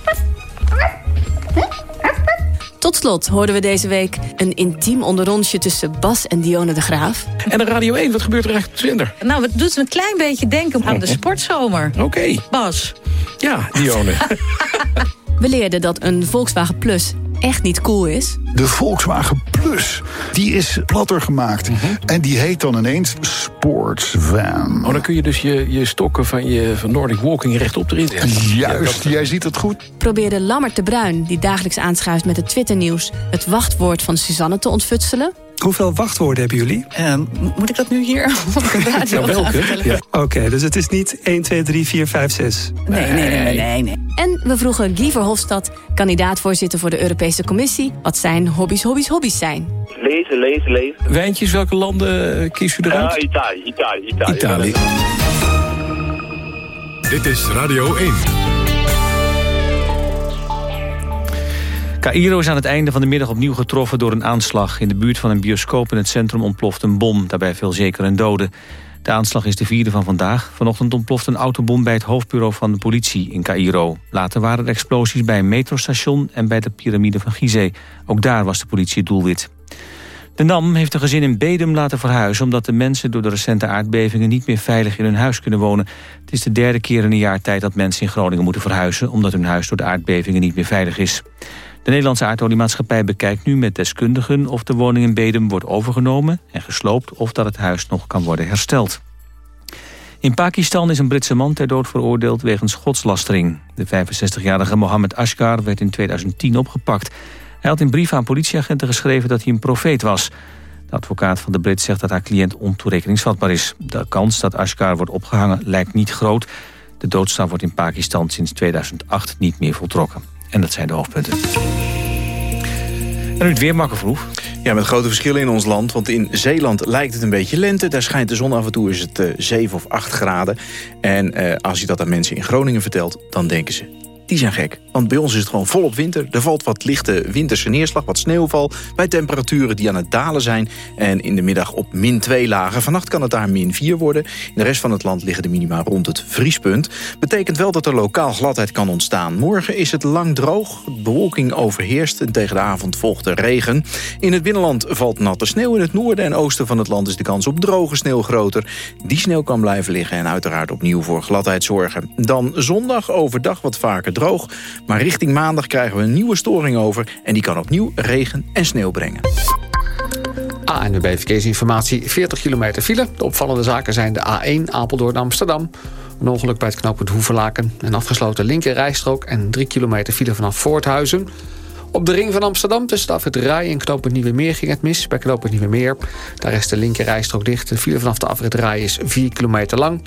S15: Tot slot hoorden we deze week een intiem onderrondje tussen Bas en Dione de Graaf.
S18: En de Radio 1, wat gebeurt er eigenlijk op Zwinder?
S20: Nou, het doet een klein beetje denken aan de sportzomer.
S18: Oké. Okay.
S20: Bas.
S18: Ja, Dione. <laughs> <laughs>
S15: We leerden dat een Volkswagen Plus echt niet cool is?
S21: De Volkswagen Plus, die is platter gemaakt. En die heet dan ineens Sportsvan.
S22: Oh, dan kun je dus je, je stokken van je van Nordic Walking rechtop erin zetten.
S21: Juist, jij ziet het goed.
S15: Probeerde Lammert de Bruin, die dagelijks aanschuift met het Twitternieuws... het wachtwoord van Suzanne te ontfutselen?
S23: Hoeveel wachtwoorden hebben jullie?
S2: Ehm, moet ik dat nu hier op de radio
S23: Ja, welke? Ja. Oké, dus het is niet 1, 2, 3, 4, 5, 6.
S2: Nee, nee, nee, nee, nee.
S15: En we vroegen Guy Verhofstadt, kandidaat-voorzitter voor de Europese Commissie... wat zijn hobby's, hobby's, hobby's zijn.
S24: Lezen, lezen, lezen.
S22: Wijntjes, welke landen eh, kiest u eruit?
S24: Ja, Italië, Italië, Italië.
S22: Italië.
S1: Dit is Radio 1.
S4: Cairo is aan het einde van de middag opnieuw getroffen door een aanslag. In de buurt van een bioscoop in het centrum ontploft een bom. Daarbij veel zeker een dode. De aanslag is de vierde van vandaag. Vanochtend ontploft een autobom bij het hoofdbureau van de politie in Cairo. Later waren er explosies bij een metrostation en bij de piramide van Gizeh. Ook daar was de politie doelwit. De NAM heeft een gezin in Bedum laten verhuizen... omdat de mensen door de recente aardbevingen niet meer veilig in hun huis kunnen wonen. Het is de derde keer in een jaar tijd dat mensen in Groningen moeten verhuizen... omdat hun huis door de aardbevingen niet meer veilig is. De Nederlandse aardoliemaatschappij bekijkt nu met deskundigen... of de woning in Bedum wordt overgenomen en gesloopt... of dat het huis nog kan worden hersteld. In Pakistan is een Britse man ter dood veroordeeld wegens godslastering. De 65-jarige Mohammed Ashkar werd in 2010 opgepakt. Hij had in brieven aan politieagenten geschreven dat hij een profeet was. De advocaat van de Brit zegt dat haar cliënt ontoerekeningsvatbaar is. De kans dat Ashkar wordt opgehangen lijkt niet groot. De doodstraf wordt in Pakistan sinds 2008 niet meer voltrokken. En dat zijn de hoofdpunten. En nu het weer, Marco Vroeg.
S25: Ja, met grote verschillen in ons land. Want in Zeeland lijkt het een beetje lente. Daar schijnt de zon af en toe, is het eh 7 of 8 graden. En eh, als je dat aan mensen in Groningen vertelt, dan denken ze... Die zijn gek, want bij ons is het gewoon volop winter. Er valt wat lichte winterse neerslag, wat sneeuwval... bij temperaturen die aan het dalen zijn. En in de middag op min 2 lagen. Vannacht kan het daar min 4 worden. In de rest van het land liggen de minima rond het vriespunt. Betekent wel dat er lokaal gladheid kan ontstaan. Morgen is het lang droog, de bewolking overheerst... en tegen de avond volgt er regen. In het binnenland valt natte sneeuw. In het noorden en oosten van het land is de kans op droge sneeuw groter. Die sneeuw kan blijven liggen en uiteraard opnieuw voor gladheid zorgen. Dan zondag overdag wat vaker droog. Maar richting maandag krijgen we een nieuwe storing over... en die kan opnieuw regen en sneeuw brengen.
S7: ANWB Verkeersinformatie, 40 kilometer file. De opvallende zaken zijn de A1 Apeldoorn-Amsterdam. Een ongeluk bij het knooppunt Hoeverlaken. Een afgesloten linkerrijstrook en 3 kilometer file vanaf Voorthuizen. Op de ring van Amsterdam tussen de afrit Rai en knooppunt Nieuwe Meer ging het mis. Bij knooppunt Nieuwe Meer, daar is de linkerrijstrook dicht. De file vanaf de afrit Rai is 4 kilometer lang.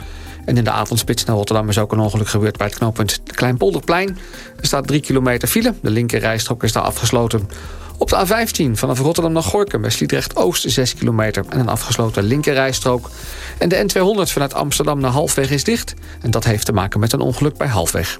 S7: En in de avondspits naar Rotterdam is ook een ongeluk gebeurd... bij het knooppunt Kleinpolderplein. Er staat 3 kilometer file. De linkerrijstrook is daar afgesloten. Op de A15 vanaf Rotterdam naar Gorkum bij Sliedrecht Oost 6 kilometer en een afgesloten linkerrijstrook. En de N200 vanuit Amsterdam naar Halfweg is dicht. En dat heeft te maken met een ongeluk bij Halfweg.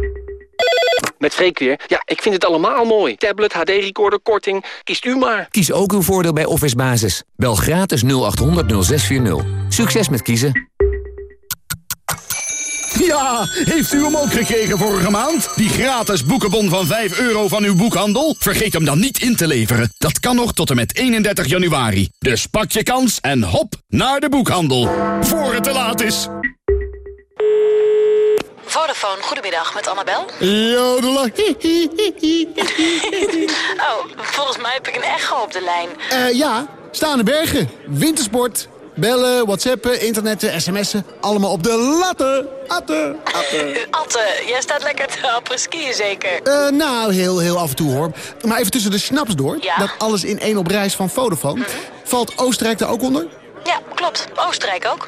S26: Met Freek weer. Ja, ik vind het allemaal mooi. Tablet, HD-recorder, korting. Kiest u maar.
S27: Kies ook uw voordeel bij Office Basis. Bel gratis 0800 0640. Succes met kiezen.
S21: Ja, heeft u hem ook gekregen vorige maand? Die gratis boekenbon van 5 euro van uw boekhandel? Vergeet hem dan niet in te leveren. Dat kan nog tot en met 31 januari. Dus pak je kans en hop naar de boekhandel. Voor het te laat is.
S28: Goedemiddag, met Annabel. <laughs> Oh, volgens mij heb ik een echo op de lijn.
S29: Eh ja, staande bergen, wintersport, bellen, whatsappen, internetten, sms'en. Allemaal op de latten. Atten, atten. <laughs>
S28: Atte, jij staat lekker te apres-skiën zeker?
S29: Eh, nou, heel, heel af en toe hoor. Maar even tussen de snaps door.
S28: Ja?
S29: Dat alles in één op reis van Vodafone.
S30: Valt Oostenrijk daar ook onder?
S28: Ja, klopt. Oostenrijk ook.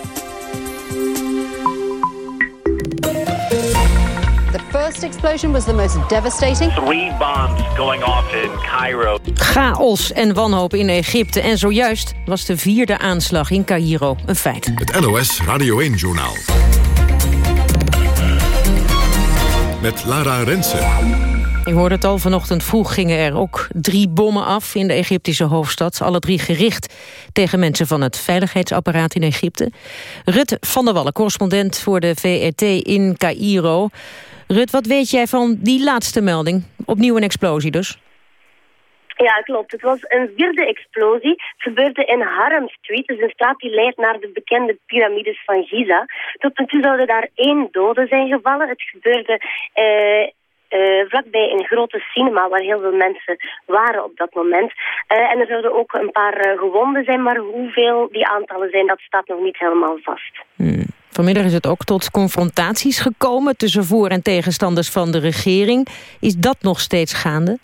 S31: First explosion was the most devastating.
S24: Three bombs going off in Cairo.
S32: Chaos en wanhoop in Egypte. En zojuist was de vierde aanslag in Cairo een feit.
S1: Het NOS Radio 1-journaal. Met Lara Rensen.
S32: Ik hoorde het al, vanochtend vroeg gingen er ook drie bommen af in de Egyptische hoofdstad. Alle drie gericht tegen mensen van het veiligheidsapparaat in Egypte. Rut van der Wallen, correspondent voor de VRT in Cairo. Rut, wat weet jij van die laatste melding? Opnieuw een explosie dus.
S33: Ja, klopt. Het was een vierde explosie. Het gebeurde in Haram Street, dus een straat die leidt naar de bekende piramides van Giza. Tot nu toe zouden daar één dode zijn gevallen. Het gebeurde eh, eh, vlakbij een grote cinema waar heel veel mensen waren op dat moment. Eh, en er zouden ook een paar eh, gewonden zijn, maar hoeveel die aantallen zijn, dat staat nog niet helemaal vast.
S32: Hmm. Vanmiddag is het ook tot confrontaties gekomen tussen voor- en tegenstanders van de regering. Is dat nog steeds gaande?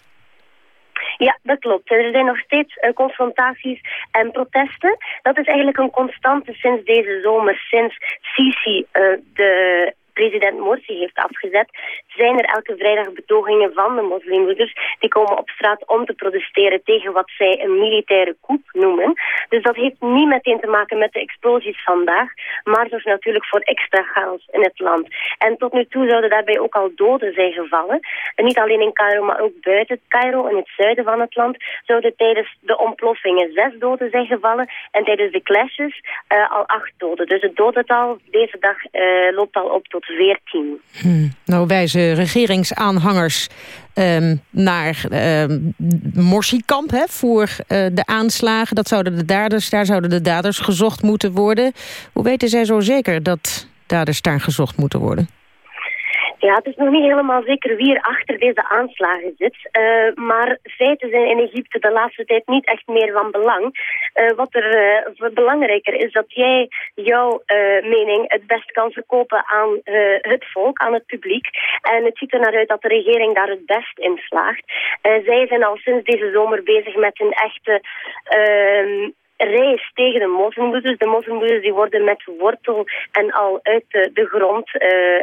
S33: Ja, dat klopt. Er zijn nog steeds uh, confrontaties en protesten. Dat is eigenlijk een constante sinds deze zomer, sinds Sisi uh, de president Morsi heeft afgezet, zijn er elke vrijdag betogingen van de moslimbroeders. Die komen op straat om te protesteren tegen wat zij een militaire coup noemen. Dus dat heeft niet meteen te maken met de explosies vandaag, maar zorgt natuurlijk voor extra chaos in het land. En tot nu toe zouden daarbij ook al doden zijn gevallen. En niet alleen in Cairo, maar ook buiten Cairo, in het zuiden van het land, zouden tijdens de ontploffingen zes doden zijn gevallen en tijdens de clashes uh, al acht doden. Dus het dodental deze dag uh, loopt al op tot 14.
S32: Hmm. Nou wijzen regeringsaanhangers um, naar um, Morsi-kamp voor uh, de aanslagen. Dat zouden de daders, daar zouden de daders gezocht moeten worden. Hoe weten zij zo zeker dat daders daar gezocht moeten worden?
S33: Ja, het is nog niet helemaal zeker wie er achter deze aanslagen zit. Uh, maar feiten zijn in Egypte de laatste tijd niet echt meer van belang. Uh, wat er uh, belangrijker is dat jij jouw mening het best kan verkopen aan het volk, aan het publiek. En het ziet er naar uit dat de regering daar het best in slaagt. zij zijn al sinds deze zomer bezig met een echte ehm, reis tegen de moslimbroeders. De moslimbroeders die worden met wortel en al uit de, de grond uh,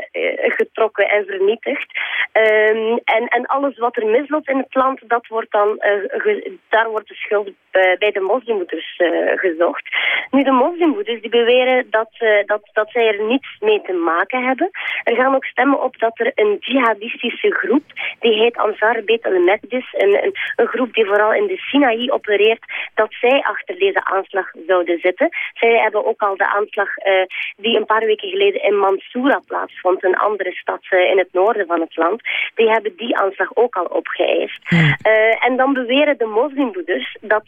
S33: getrokken en vernietigd. Um, en, en alles wat er misloopt in het land, dat wordt dan, ge, daar wordt de schuld bij de moslimbroeders gezocht. Nu, de moslimbroeders die beweren dat, dat, dat zij er niets mee te maken hebben. Er gaan ook stemmen op dat er een jihadistische groep, die heet Ansar Bet al-Mekdis, een, een, een groep die vooral in de Sinaï opereert, dat zij achter deze aanslag zouden zitten. Zij hebben ook al de aanslag uh, die een paar weken geleden in Mansoura plaatsvond, een andere stad uh, in het noorden van het land. Die hebben die aanslag ook al opgeëist. Uh, en dan beweren de moslimbroeders dat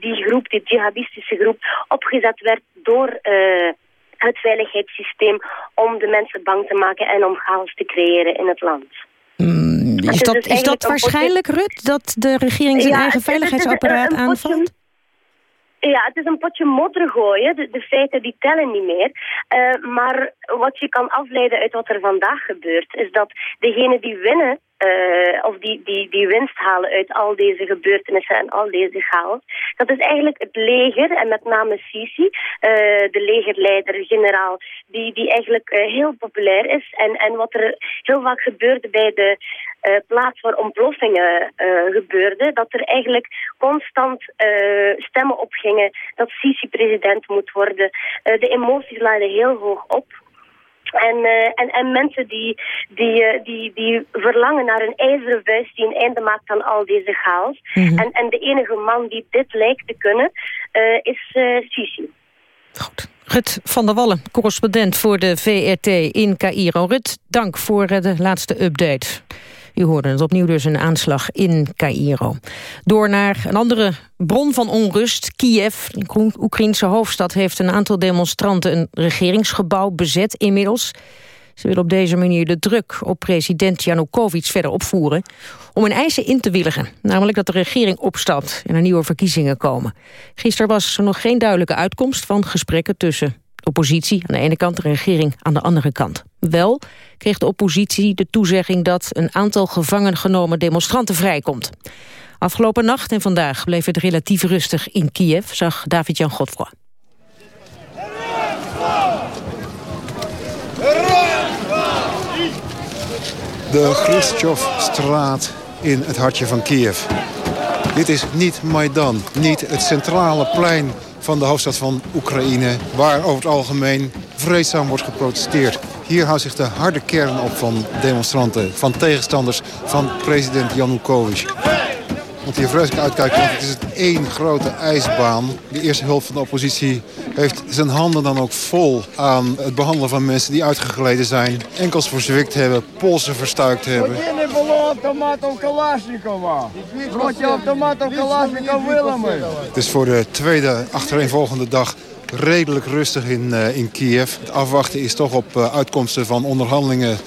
S33: die groep, die jihadistische groep, opgezet werd door het veiligheidssysteem om de mensen bang te maken en om chaos te creëren in het land.
S32: Mm, is, dat, dus is dat waarschijnlijk, Rut, dat de regering zijn ja, eigen veiligheidsapparaat aanvalt?
S33: Ja, het is een potje modder gooien. De, de feiten die tellen niet meer. Uh, maar wat je kan afleiden uit wat er vandaag gebeurt... is dat degenen die winnen... Uh, of die, die, die winst halen uit al deze gebeurtenissen en al deze chaos. Dat is eigenlijk het leger en met name Sisi, uh, de legerleider, generaal, die, die eigenlijk heel populair is. En, en wat er heel vaak gebeurde bij de plaats waar ontploffingen gebeurden, dat er eigenlijk constant stemmen opgingen dat Sisi president moet worden. de emoties lagen heel hoog op. En, uh, en, en mensen die, die, uh, die, die verlangen naar een ijzeren vuist die een einde maakt aan al deze chaos. Mm -hmm. en, en de enige man die dit lijkt te kunnen uh, is Sisi.
S32: Goed. Rut van der Wallen, correspondent voor de VRT in Cairo. Rut, dank voor de laatste update. U hoorde het opnieuw dus een aanslag in Cairo. Door naar een andere bron van onrust. Kiev, de Oekraïnse hoofdstad, heeft een aantal demonstranten... een regeringsgebouw bezet inmiddels. Ze willen op deze manier de druk op president Janukovic verder opvoeren... om hun eisen in te willigen, namelijk dat de regering opstapt... en er nieuwe verkiezingen komen. Gisteren was er nog geen duidelijke uitkomst van gesprekken tussen oppositie aan de ene kant, de regering aan de andere kant. Wel kreeg de oppositie de toezegging dat een aantal gevangen genomen demonstranten vrijkomt. Afgelopen nacht en vandaag bleef het relatief rustig in Kiev, zag David-Jan Godfroy.
S34: De Khrushchevstraat in het hartje van Kiev. Dit is niet Maidan, niet het centrale plein van de hoofdstad van Oekraïne... waar over het algemeen vreedzaam wordt geprotesteerd. Hier houdt zich de harde kern op van demonstranten, van tegenstanders van president Yanukovych moet hier vreselijk uitkijken, want het is één grote ijsbaan. De eerste hulp van de oppositie heeft zijn handen dan ook vol aan het behandelen van mensen die uitgegleden zijn. Enkels verzwikt hebben, polsen verstuikt hebben. Het is voor de tweede achtereenvolgende dag redelijk rustig in, uh, in Kiev. Het afwachten is toch op uh, uitkomsten van onderhandelingen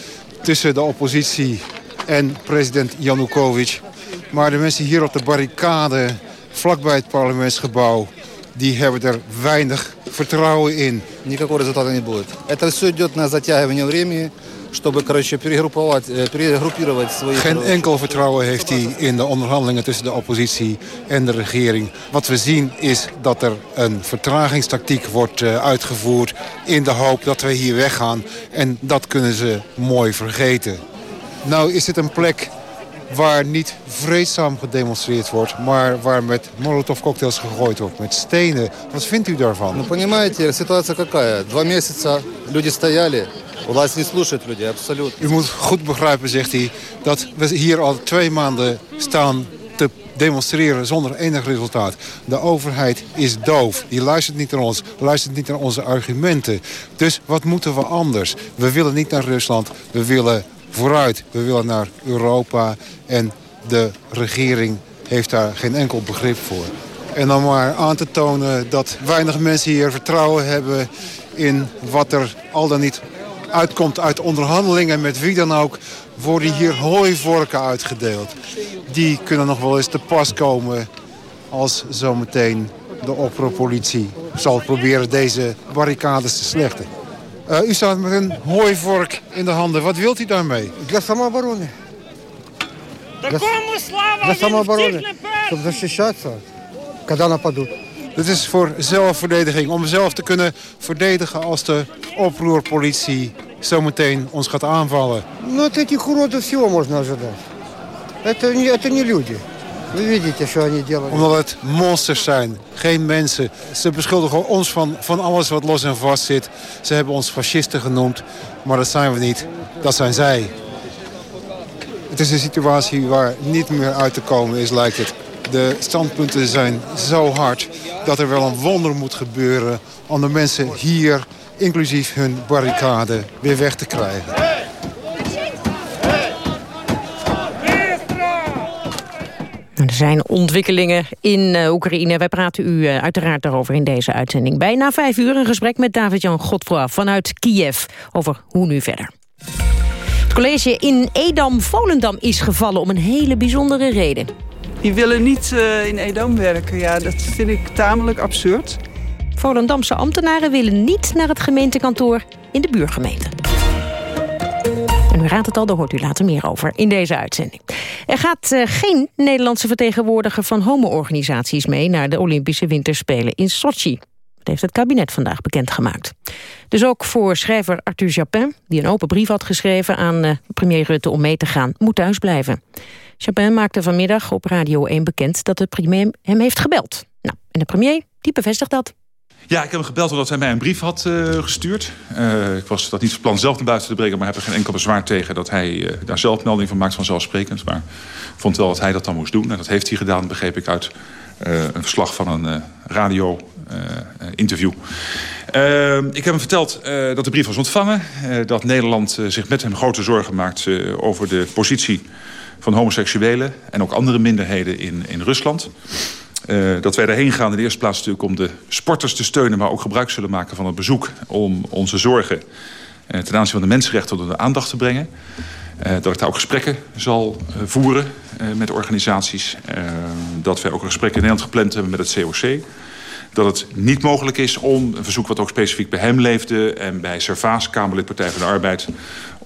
S34: tussen de oppositie en president Yanukovych. Maar de mensen hier op de barricade, vlakbij het parlementsgebouw... die hebben er weinig vertrouwen in.
S35: Никакого результата не будет. Это все идет на затягивание времени, чтобы, короче, перегруппировать, перегруппировать свои...
S34: Geen enkel vertrouwen heeft hij in de onderhandelingen tussen de oppositie en de regering. Wat we zien is dat er een vertragingstactiek wordt uh, uitgevoerd... in de hoop dat we hier weggaan. En dat kunnen ze mooi vergeten. Nou is dit een plek waar niet vreedzaam gedemonstreerd wordt... maar waar met molotovcocktails gegooid wordt, met stenen. Wat vindt u daarvan?
S35: Ну, понимаете, ситуация какая? Два месяца люди стояли, власть не слушает людей, абсолютно.
S34: U moet goed begrijpen, zegt hij, dat we hier al twee maanden staan te demonstreren zonder enig resultaat. De overheid is doof. Die luistert niet naar ons, luistert niet naar onze argumenten. Dus wat moeten we anders? We willen niet naar Rusland, we willen vooruit. We willen naar Europa en de regering heeft daar geen enkel begrip voor. En dan maar aan te tonen dat weinig mensen hier vertrouwen hebben... in wat er al dan niet uitkomt uit onderhandelingen met wie dan ook... worden hier hooivorken uitgedeeld. Die kunnen nog wel eens te pas komen als zometeen de oproerpolitie zal proberen deze barricades te slechten. Uh, u staat met een hooivork in de handen. Wat wilt u daarmee?
S35: Для самообороны.
S36: Такому слава!
S35: Для самообороны. Чтобы защищаться, когда нападут.
S34: Dit is voor zelfverdediging. Om zelf te kunnen verdedigen als de oproerpolitie zometeen ons gaat aanvallen.
S35: Ну, от этих уродов всего можно ожидать. Это, это не люди. We weten що вони doen.
S34: Omdat het monsters zijn, geen mensen. Ze beschuldigen ons van, van alles wat los en vast zit. Ze hebben ons fascisten genoemd, maar dat zijn we niet. Dat zijn zij. Het is een situatie waar niet meer uit te komen is, lijkt het. De standpunten zijn zo hard dat er wel een wonder moet gebeuren... om de mensen hier, inclusief hun barricade, weer weg te krijgen.
S32: Er zijn ontwikkelingen in uh, Oekraïne. Wij praten u uh, uiteraard daarover in deze uitzending. Bijna vijf uur een gesprek met David-Jan Godfroy vanuit Kiev... over hoe nu verder. Het college in Edam-Volendam is gevallen om een hele bijzondere reden.
S37: Die willen niet uh, in Edam werken. Ja, dat vind ik tamelijk absurd.
S32: Volendamse ambtenaren willen niet naar het gemeentekantoor in de buurgemeente. En u raadt het al, daar hoort u later meer over in deze uitzending. Er gaat uh, geen Nederlandse vertegenwoordiger van homo-organisaties mee... naar de Olympische Winterspelen in Sochi. Dat heeft het kabinet vandaag bekendgemaakt. Dus ook voor schrijver Arthur Japin, die een open brief had geschreven... aan uh, premier Rutte om mee te gaan, moet thuis blijven. Japin maakte vanmiddag op Radio 1 bekend dat de premier hem heeft gebeld. Nou, en de premier, die bevestigt dat.
S6: Ja, ik heb hem gebeld omdat hij mij een brief had uh, gestuurd. Uh, ik was dat niet van plan zelf naar buiten te brengen... maar heb er geen enkel bezwaar tegen dat hij uh, daar zelf melding van maakt vanzelfsprekend. Maar vond wel dat hij dat dan moest doen. En dat heeft hij gedaan, begreep ik uit een verslag van een radio-interview. ik heb hem verteld dat de brief was ontvangen. dat Nederland zich met hem grote zorgen maakt over de positie van homoseksuelen... en ook andere minderheden in, in Rusland... Uh, dat wij daarheen gaan in de eerste plaats natuurlijk om de sporters te steunen... maar ook gebruik zullen maken van het bezoek... om onze zorgen uh, ten aanzien van de mensenrechten onder de aandacht te brengen. Uh, dat ik daar ook gesprekken zal voeren met organisaties. dat we ook een gesprek in Nederland gepland hebben met het COC. Dat het niet mogelijk is om, een verzoek wat ook specifiek bij hem leefde... en bij Servaas, Kamerlid Partij van de Arbeid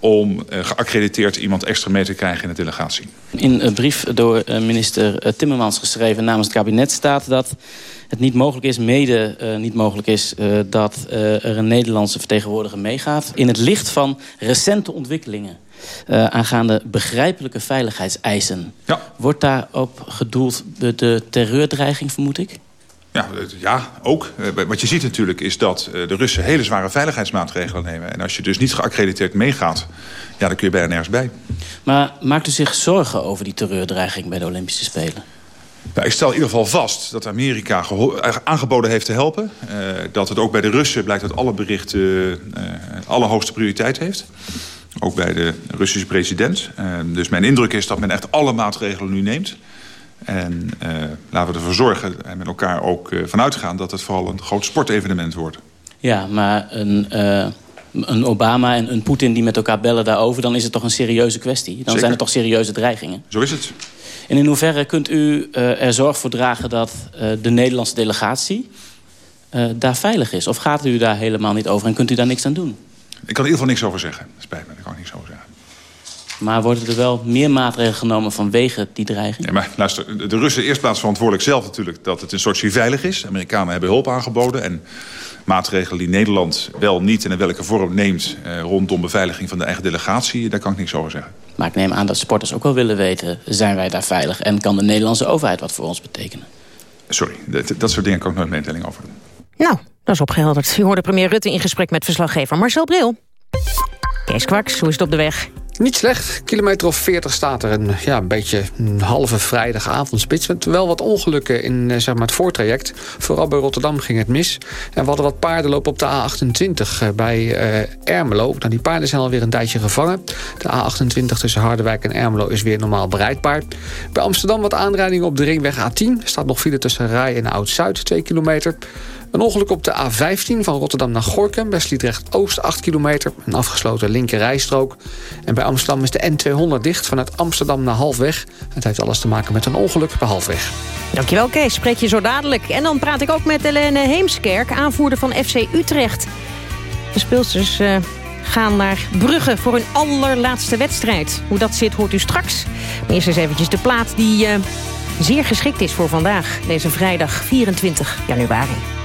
S6: om geaccrediteerd iemand extra mee te krijgen in de delegatie.
S38: In een brief door minister Timmermans geschreven namens het kabinet staat dat het niet mogelijk is, mede uh, niet mogelijk is... Uh, dat uh, er een Nederlandse vertegenwoordiger meegaat. In het licht van recente ontwikkelingen aangaande begrijpelijke veiligheidseisen.
S6: Ja.
S38: Wordt daarop gedoeld de, de terreurdreiging, vermoed ik?
S6: Ja, ja, ook. Wat je ziet natuurlijk is dat de Russen hele zware veiligheidsmaatregelen nemen. En als je dus niet geaccrediteerd meegaat, ja, dan kun je bijna nergens bij.
S38: Maar maakt u zich zorgen over die terreurdreiging bij de Olympische Spelen?
S6: Nou, ik stel in ieder geval vast dat Amerika aangeboden heeft te helpen. Uh, dat het ook bij de Russen blijkt dat alle berichten uh, allerhoogste prioriteit heeft. Ook bij de Russische president. Uh, dus mijn indruk is dat men echt alle maatregelen nu neemt. En laten we ervoor zorgen en met elkaar ook vanuit gaan... dat het vooral een groot sportevenement wordt.
S38: Ja, maar een, een Obama en een Poetin die met elkaar bellen daarover... dan is het toch een serieuze kwestie? Dan
S6: Zeker.
S38: zijn er toch serieuze dreigingen?
S6: Zo is het.
S38: En in hoeverre kunt u er zorg voor dragen dat de Nederlandse delegatie daar veilig is? Of gaat u daar helemaal niet over en kunt u daar niks aan doen?
S6: Ik kan er in ieder geval niks over zeggen. Spijt me, daar kan ik niks over zeggen.
S38: Maar worden er wel meer maatregelen genomen vanwege die dreiging?
S6: Ja, maar luister, de Russen eerst plaats verantwoordelijk zelf natuurlijk... dat het in Sochi veilig is. De Amerikanen hebben hulp aangeboden. En maatregelen die Nederland wel niet en in welke vorm neemt... Eh, rondom beveiliging van de eigen delegatie, daar kan ik niks over zeggen.
S38: Maar ik neem aan dat sporters ook wel willen weten... zijn wij daar veilig en kan de Nederlandse overheid wat voor ons betekenen?
S6: Sorry, dat, dat soort dingen kan ik nooit mededeling over doen.
S32: Nou, dat is opgehelderd. U hoorde premier Rutte in gesprek met verslaggever Marcel Bril. Kees Kwaks, hoe is het op de weg?
S7: Niet slecht. Kilometer of 40 staat er een, ja, een beetje een halve vrijdagavondspits. Met wel wat ongelukken in zeg maar, het voortraject. Vooral bij Rotterdam ging het mis. En we hadden wat paardenloop op de A28 bij uh, Ermelo. Nou, die paarden zijn alweer een tijdje gevangen. De A28 tussen Harderwijk en Ermelo is weer normaal bereidbaar. Bij Amsterdam wat aanrijdingen op de ringweg A10. Staat nog file tussen Rij en Oud-Zuid, 2 kilometer. Een ongeluk op de A15 van Rotterdam naar Gorkum. Bij Sliedrecht-Oost 8 kilometer. Een afgesloten linker rijstrook. En bij Amsterdam is de N200 dicht vanuit Amsterdam naar Halfweg. Het heeft alles te maken met een ongeluk bij Halfweg.
S32: Dankjewel Kees, spreek je zo dadelijk. En dan praat ik ook met Helene Heemskerk, aanvoerder van FC Utrecht. De speelsters uh, gaan naar Brugge voor hun allerlaatste wedstrijd. Hoe dat zit hoort u straks. Maar eerst eens eventjes de plaat die uh, zeer geschikt is voor vandaag. Deze vrijdag 24 januari.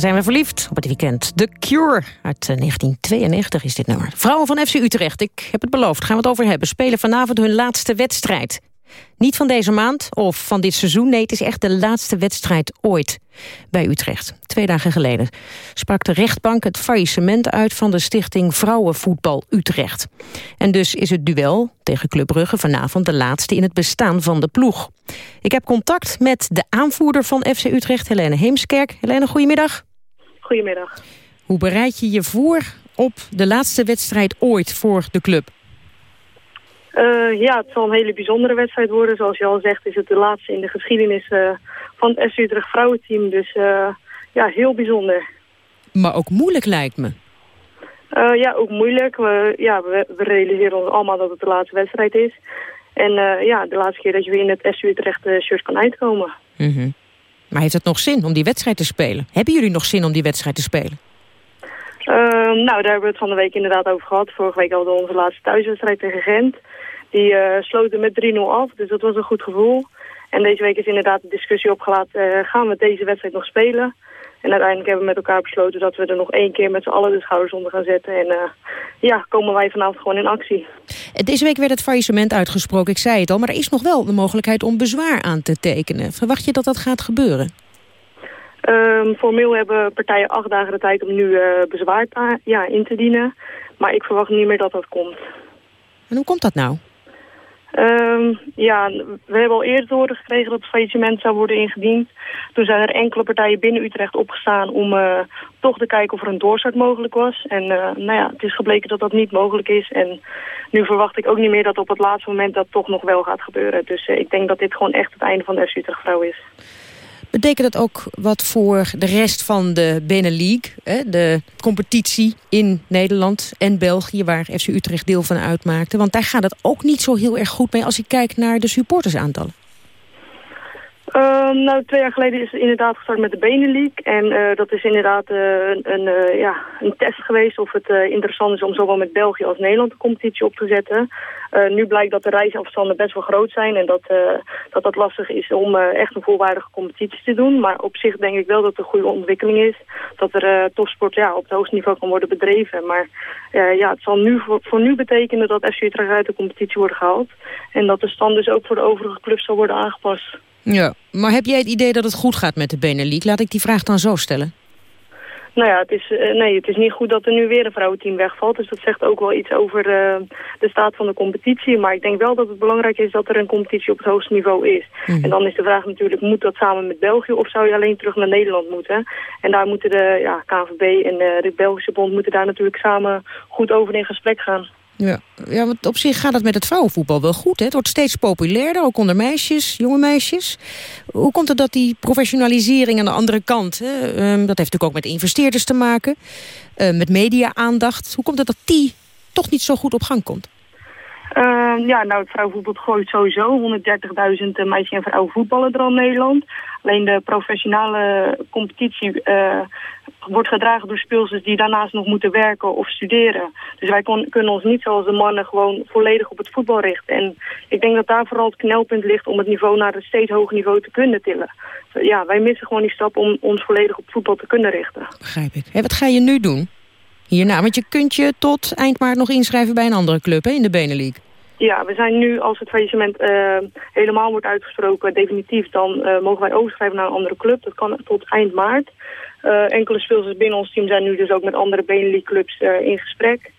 S32: Zijn we verliefd op het weekend. The Cure uit 1992 is dit nummer. Vrouwen van FC Utrecht, ik heb het beloofd, gaan we het over hebben. Spelen vanavond hun laatste wedstrijd. Niet van deze maand of van dit seizoen. Nee, het is echt de laatste wedstrijd ooit bij Utrecht. Twee dagen geleden sprak de rechtbank het faillissement uit... van de stichting Vrouwenvoetbal Utrecht. En dus is het duel tegen Club Brugge vanavond... de laatste in het bestaan van de ploeg. Ik heb contact met de aanvoerder van FC Utrecht, Helene Heemskerk. Helene, goedemiddag.
S39: Goedemiddag.
S32: Hoe bereid je je voor op de laatste wedstrijd ooit voor de club?
S39: Uh, ja, het zal een hele bijzondere wedstrijd worden. Zoals je al zegt is het de laatste in de geschiedenis uh, van het FC Utrecht vrouwenteam. Dus uh, ja, heel bijzonder.
S32: Maar ook moeilijk lijkt me.
S39: ja, ook moeilijk. We, ja, we, we, realiseren ons allemaal dat het de laatste wedstrijd is. En ja, de laatste keer dat je weer in het FC Utrecht shirt kan uitkomen.
S32: Mm -hmm. Maar heeft het nog zin om die wedstrijd te spelen? Hebben jullie nog zin om die wedstrijd te spelen?
S39: nou, daar hebben we het van de week inderdaad over gehad. Vorige week hadden we onze laatste thuiswedstrijd tegen Gent. Die uh, sloten met 3-0 af, dus dat was een goed gevoel. En deze week is inderdaad de discussie opgelaten, uh, gaan we deze wedstrijd nog spelen? En uiteindelijk hebben we met elkaar besloten dat we er nog één keer met z'n allen de schouders onder gaan zetten. En uh, ja, komen wij vanavond gewoon in actie.
S32: Deze week werd het faillissement uitgesproken, ik zei het al. Maar er is nog wel de mogelijkheid om bezwaar aan te tekenen. Verwacht je dat dat gaat gebeuren?
S39: Um, formeel hebben partijen acht dagen de tijd om nu uh, bezwaar ja, in te dienen. Maar ik verwacht niet meer dat dat komt.
S32: En hoe komt dat nou?
S39: Um, ja, we hebben al eerder horen gekregen dat het faillissement zou worden ingediend. Toen zijn er enkele partijen binnen Utrecht opgestaan om uh, toch te kijken of er een doorstart mogelijk was. En uh, nou ja, het is gebleken dat dat niet mogelijk is. En nu verwacht ik ook niet meer dat op het laatste moment dat toch nog wel gaat gebeuren. Dus uh, ik denk dat dit gewoon echt het einde van de FC Utrecht vrouw is.
S32: Betekent dat ook wat voor de rest van de Benelux, de competitie in Nederland en België, waar FC Utrecht deel van uitmaakte? Want daar gaat het ook niet zo heel erg goed mee als ik kijk naar de supportersaantallen.
S39: Uh, nou, twee jaar geleden is het inderdaad gestart met de Benelux. En uh, dat is inderdaad uh, een, uh, ja, een test geweest of het interessant is om zowel met België als Nederland de competitie op te zetten. nu blijkt dat de reisafstanden best wel groot zijn en dat dat, dat lastig is om echt een volwaardige competitie te doen. Maar op zich denk ik wel dat het een goede ontwikkeling is. Dat er topsport ja, op het hoogste niveau kan worden bedreven. Maar ja, het zal nu voor, voor nu betekenen dat FC Utrecht uit de competitie wordt gehaald. En dat de stand dus ook voor de overige clubs zal worden aangepast.
S32: Ja, maar heb jij het idee dat het goed gaat met de Benelux? Laat ik die vraag dan zo stellen.
S39: Nou ja, het is, uh, nee, het is niet goed dat er nu weer een vrouwenteam wegvalt. Dus dat zegt ook wel iets over uh, de staat van de competitie. Maar ik denk wel dat het belangrijk is dat er een competitie op het hoogste niveau is. Mm. En dan is de vraag natuurlijk, moet dat samen met België of zou je alleen terug naar Nederland moeten? En daar moeten de ja, KVB en uh, de Belgische bond moeten daar natuurlijk samen goed over in gesprek gaan.
S32: Ja. ja, want op zich gaat het met het vrouwenvoetbal wel goed. Hè? Het wordt steeds populairder, ook onder meisjes, jonge meisjes. Hoe komt het dat die professionalisering aan de andere kant... Hè, um, dat heeft natuurlijk ook met investeerders te maken... Uh, met media-aandacht. Hoe komt het dat die toch niet zo goed op gang komt?
S39: Uh, ja, nou, het vrouwenvoetbal gooit sowieso 130.000 meisjes en vrouwen voetballen er al in Nederland. Alleen de professionele competitie uh, wordt gedragen door speelsters die daarnaast nog moeten werken of studeren. Dus wij kon, kunnen ons niet zoals de mannen gewoon volledig op het voetbal richten. En ik denk dat daar vooral het knelpunt ligt om het niveau naar een steeds hoger niveau te kunnen tillen. Ja, wij missen gewoon die stap om ons volledig op voetbal te kunnen richten.
S32: Begrijp ik. Hey, wat ga je nu doen? Hierna, want je kunt je tot eind maart nog inschrijven bij een andere club hè, in de Benelux.
S39: Ja, we zijn nu, als het faillissement uh, helemaal wordt uitgesproken, definitief, dan uh, mogen wij overschrijven naar een andere club. Dat kan tot eind maart. Uh, enkele spelers binnen ons team zijn nu dus ook met andere Benelux-clubs in gesprek.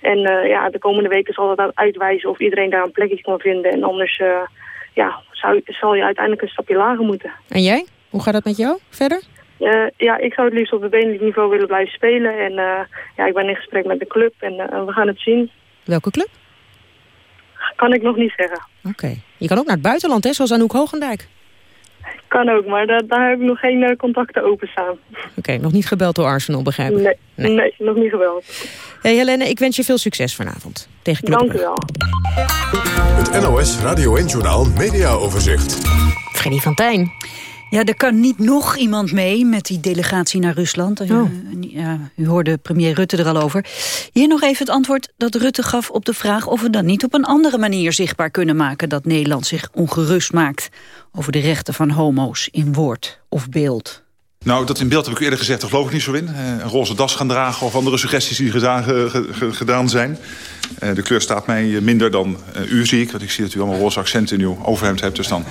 S39: En ja, de komende weken zal dat uitwijzen of iedereen daar een plekje kan vinden. En anders ja, zou, zal je uiteindelijk een stapje lager moeten.
S32: En jij? Hoe gaat dat met jou verder?
S39: Uh, ja, ik zou het liefst op het niveau willen blijven spelen. En uh, ja, ik ben in gesprek met de club en uh, we gaan het zien.
S32: Welke club?
S39: Kan ik nog niet zeggen.
S32: Oké. Okay. Je kan ook naar het buitenland, hè, zoals Anouk Hogendijk.
S39: Kan ook, maar daar, daar heb ik nog geen uh, contacten openstaan.
S32: Oké, okay, nog niet gebeld door Arsenal, begrijp ik?
S39: Nee, nee. nee nog niet gebeld.
S32: Hey Helene, ik wens je veel succes vanavond tegen Club
S39: Dank u wel.
S1: Het NOS Radio 1 Journaal Media Overzicht.
S32: Freddy van Tijn.
S40: Ja, er kan niet nog iemand mee met die delegatie naar Rusland. Oh. Ja, u hoorde premier Rutte er al over. Hier nog even het antwoord dat Rutte gaf op de vraag... of we dan niet op een andere manier zichtbaar kunnen maken... dat Nederland zich ongerust maakt over de rechten van homo's in woord of beeld.
S6: Nou, dat in beeld heb ik eerder gezegd, daar geloof ik niet zo in. Uh, een roze das gaan dragen of andere suggesties die gedaan, ge, ge, gedaan zijn. Uh, de kleur staat mij minder dan u, zie ik. Want ik zie dat u allemaal roze accenten in uw overhemd hebt. Dus dan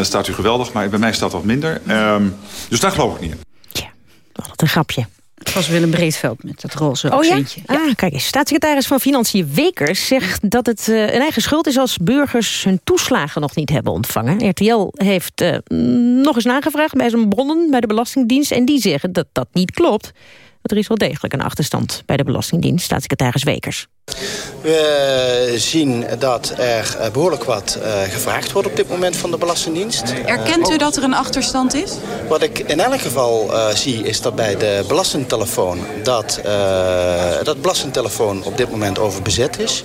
S6: staat u geweldig, maar bij mij staat dat minder. Um, dus daar geloof ik niet in.
S32: Ja, wat een grapje.
S41: Het was Willem Breedveld met dat roze
S32: oh,
S41: accentje.
S32: Ja? Ah, kijk eens. Staatssecretaris van Financiën Wekers zegt dat het uh, een eigen schuld is... als burgers hun toeslagen nog niet hebben ontvangen. RTL heeft uh, nog eens nagevraagd bij zijn bronnen bij de Belastingdienst... en die zeggen dat dat niet klopt. Er is wel degelijk een achterstand bij de Belastingdienst, staatssecretaris Wekers.
S34: We zien dat er behoorlijk wat uh, gevraagd wordt op dit moment van de Belastingdienst.
S2: Erkent u dat er een achterstand is?
S34: Wat ik in elk geval uh, zie is dat bij de belastingtelefoon... dat dat belastingtelefoon op dit moment overbezet is.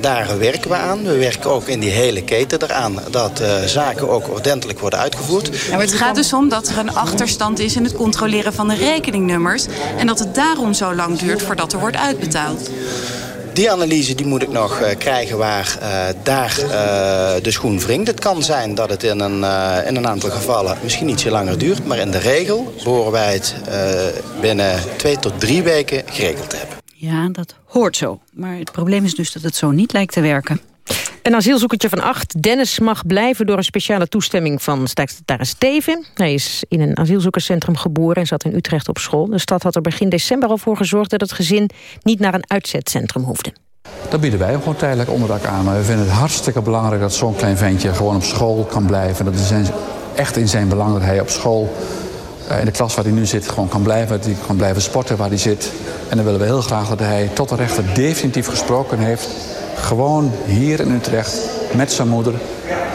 S34: Daar werken we aan. We werken ook in die hele keten eraan... dat zaken ook ordentelijk worden uitgevoerd.
S2: Ja, maar het gaat dus om dat er een achterstand is... in het controleren van de rekeningnummers... en dat het daarom zo lang duurt voordat er wordt uitbetaald.
S34: Die analyse die moet ik nog uh, krijgen waar uh, daar uh, de schoen wringt. Het kan zijn dat het in een, in een aantal gevallen misschien ietsje langer duurt. Maar in de regel behoren wij het binnen twee tot drie weken geregeld te hebben.
S41: Ja, dat hoort zo. Maar het probleem is dus dat het zo niet lijkt te werken.
S32: Een asielzoekertje van acht, Dennis, mag blijven door een speciale toestemming van staatssecretaris Steven. Hij is in een asielzoekerscentrum geboren en zat in Utrecht op school. De stad had er begin december al voor gezorgd dat het gezin niet naar een uitzetcentrum hoefde.
S42: Dat bieden wij gewoon tijdelijk onderdak aan. Maar we vinden het hartstikke belangrijk dat zo'n klein ventje gewoon op school kan blijven. Dat is echt in zijn belang dat hij op school, in de klas waar hij nu zit, gewoon kan blijven. Hij kan blijven sporten waar hij zit. En dan willen we heel graag dat hij tot de rechter definitief gesproken heeft gewoon hier in Utrecht met zijn moeder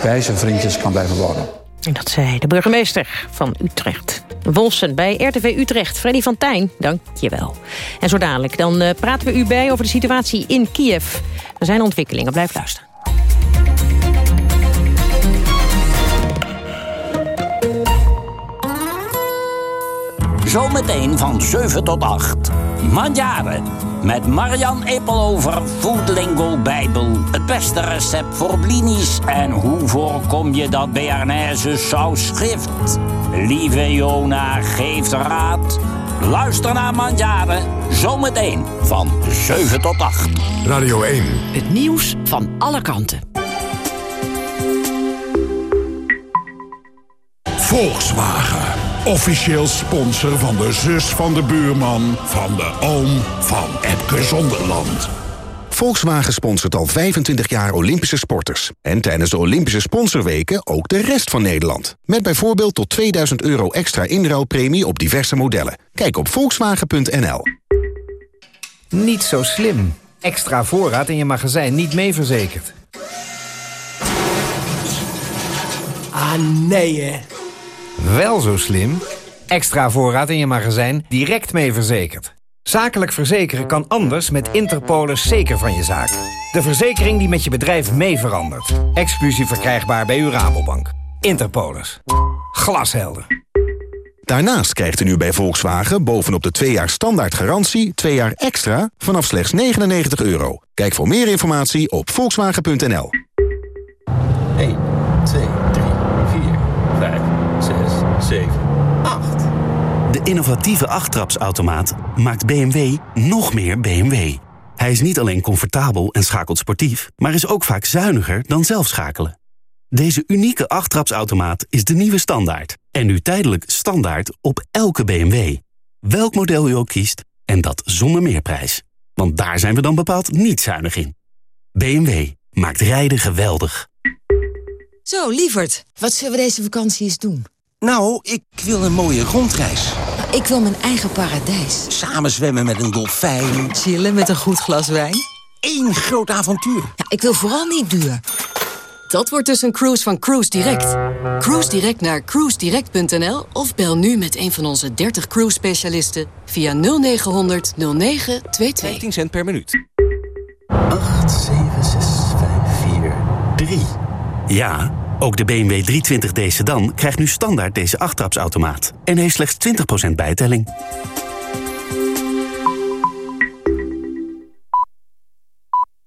S42: bij zijn vriendjes kan blijven wonen.
S32: En dat zei de burgemeester van Utrecht. Wolfsen bij RTV Utrecht. Freddy van Tijn, dank je wel. En zo dadelijk, dan uh, praten we u bij over de situatie in Kiev. Er zijn ontwikkelingen, blijf luisteren.
S43: Zometeen van 7 tot 8. Mandjaren. Met Marian Eppelover, Foodlingo Bijbel. Het beste recept voor blinis. En hoe voorkom je dat Bearnaise saus schrift? Lieve Jona geeft raad. Luister naar Mandjaren. Zometeen van 7 tot 8.
S1: Radio 1.
S8: Het nieuws van alle kanten.
S22: Volkswagen. Officieel sponsor van de zus van de buurman... van de oom van Epke Zonderland.
S44: Volkswagen sponsort al 25 jaar Olympische sporters. En tijdens de Olympische sponsorweken ook de rest van Nederland. Met bijvoorbeeld tot 2000 euro extra inruilpremie op diverse modellen. Kijk op volkswagen.nl.
S29: Niet zo slim. Extra voorraad in je magazijn niet mee verzekerd.
S45: Ah, nee hè.
S29: Wel zo slim. Extra voorraad in je magazijn direct mee verzekerd. Zakelijk verzekeren kan anders met Interpolis zeker van je zaak. De verzekering die met je bedrijf mee verandert. Exclusief verkrijgbaar bij uw Rabobank. Interpolis. Glashelder.
S44: Daarnaast krijgt u nu bij Volkswagen bovenop de 2 jaar standaard garantie... 2 jaar extra vanaf slechts 99 euro. Kijk voor meer informatie op volkswagen.nl.
S46: 1, 2, 3, 4, 5, 6, 7, 8.
S21: De innovatieve achttrapsautomaat maakt BMW nog meer BMW. Hij is niet alleen comfortabel en schakelt sportief... maar is ook vaak zuiniger dan zelf schakelen. Deze unieke achttrapsautomaat is de nieuwe standaard. En nu tijdelijk standaard op elke BMW. Welk model u ook kiest, en dat zonder meerprijs. Want daar zijn we dan bepaald niet zuinig in. BMW maakt rijden geweldig.
S47: Zo, lieverd, wat zullen we deze vakantie eens doen?
S48: Nou, ik wil een mooie rondreis.
S47: Ik wil mijn eigen paradijs.
S48: Samen zwemmen met een dolfijn.
S47: Chillen met een goed glas wijn.
S48: Eén groot avontuur.
S47: Ja, ik wil vooral niet duur. Dat wordt dus een cruise van Cruise Direct. Cruise Direct naar cruisedirect.nl of bel nu met een van onze 30 cruise specialisten via 0900 0922.
S48: 15 cent per minuut.
S46: 8, 7, 6, 5, 4, 3.
S21: Ja, ook de BMW 320d sedan krijgt nu standaard deze achttrapsautomaat. En heeft slechts 20% bijtelling.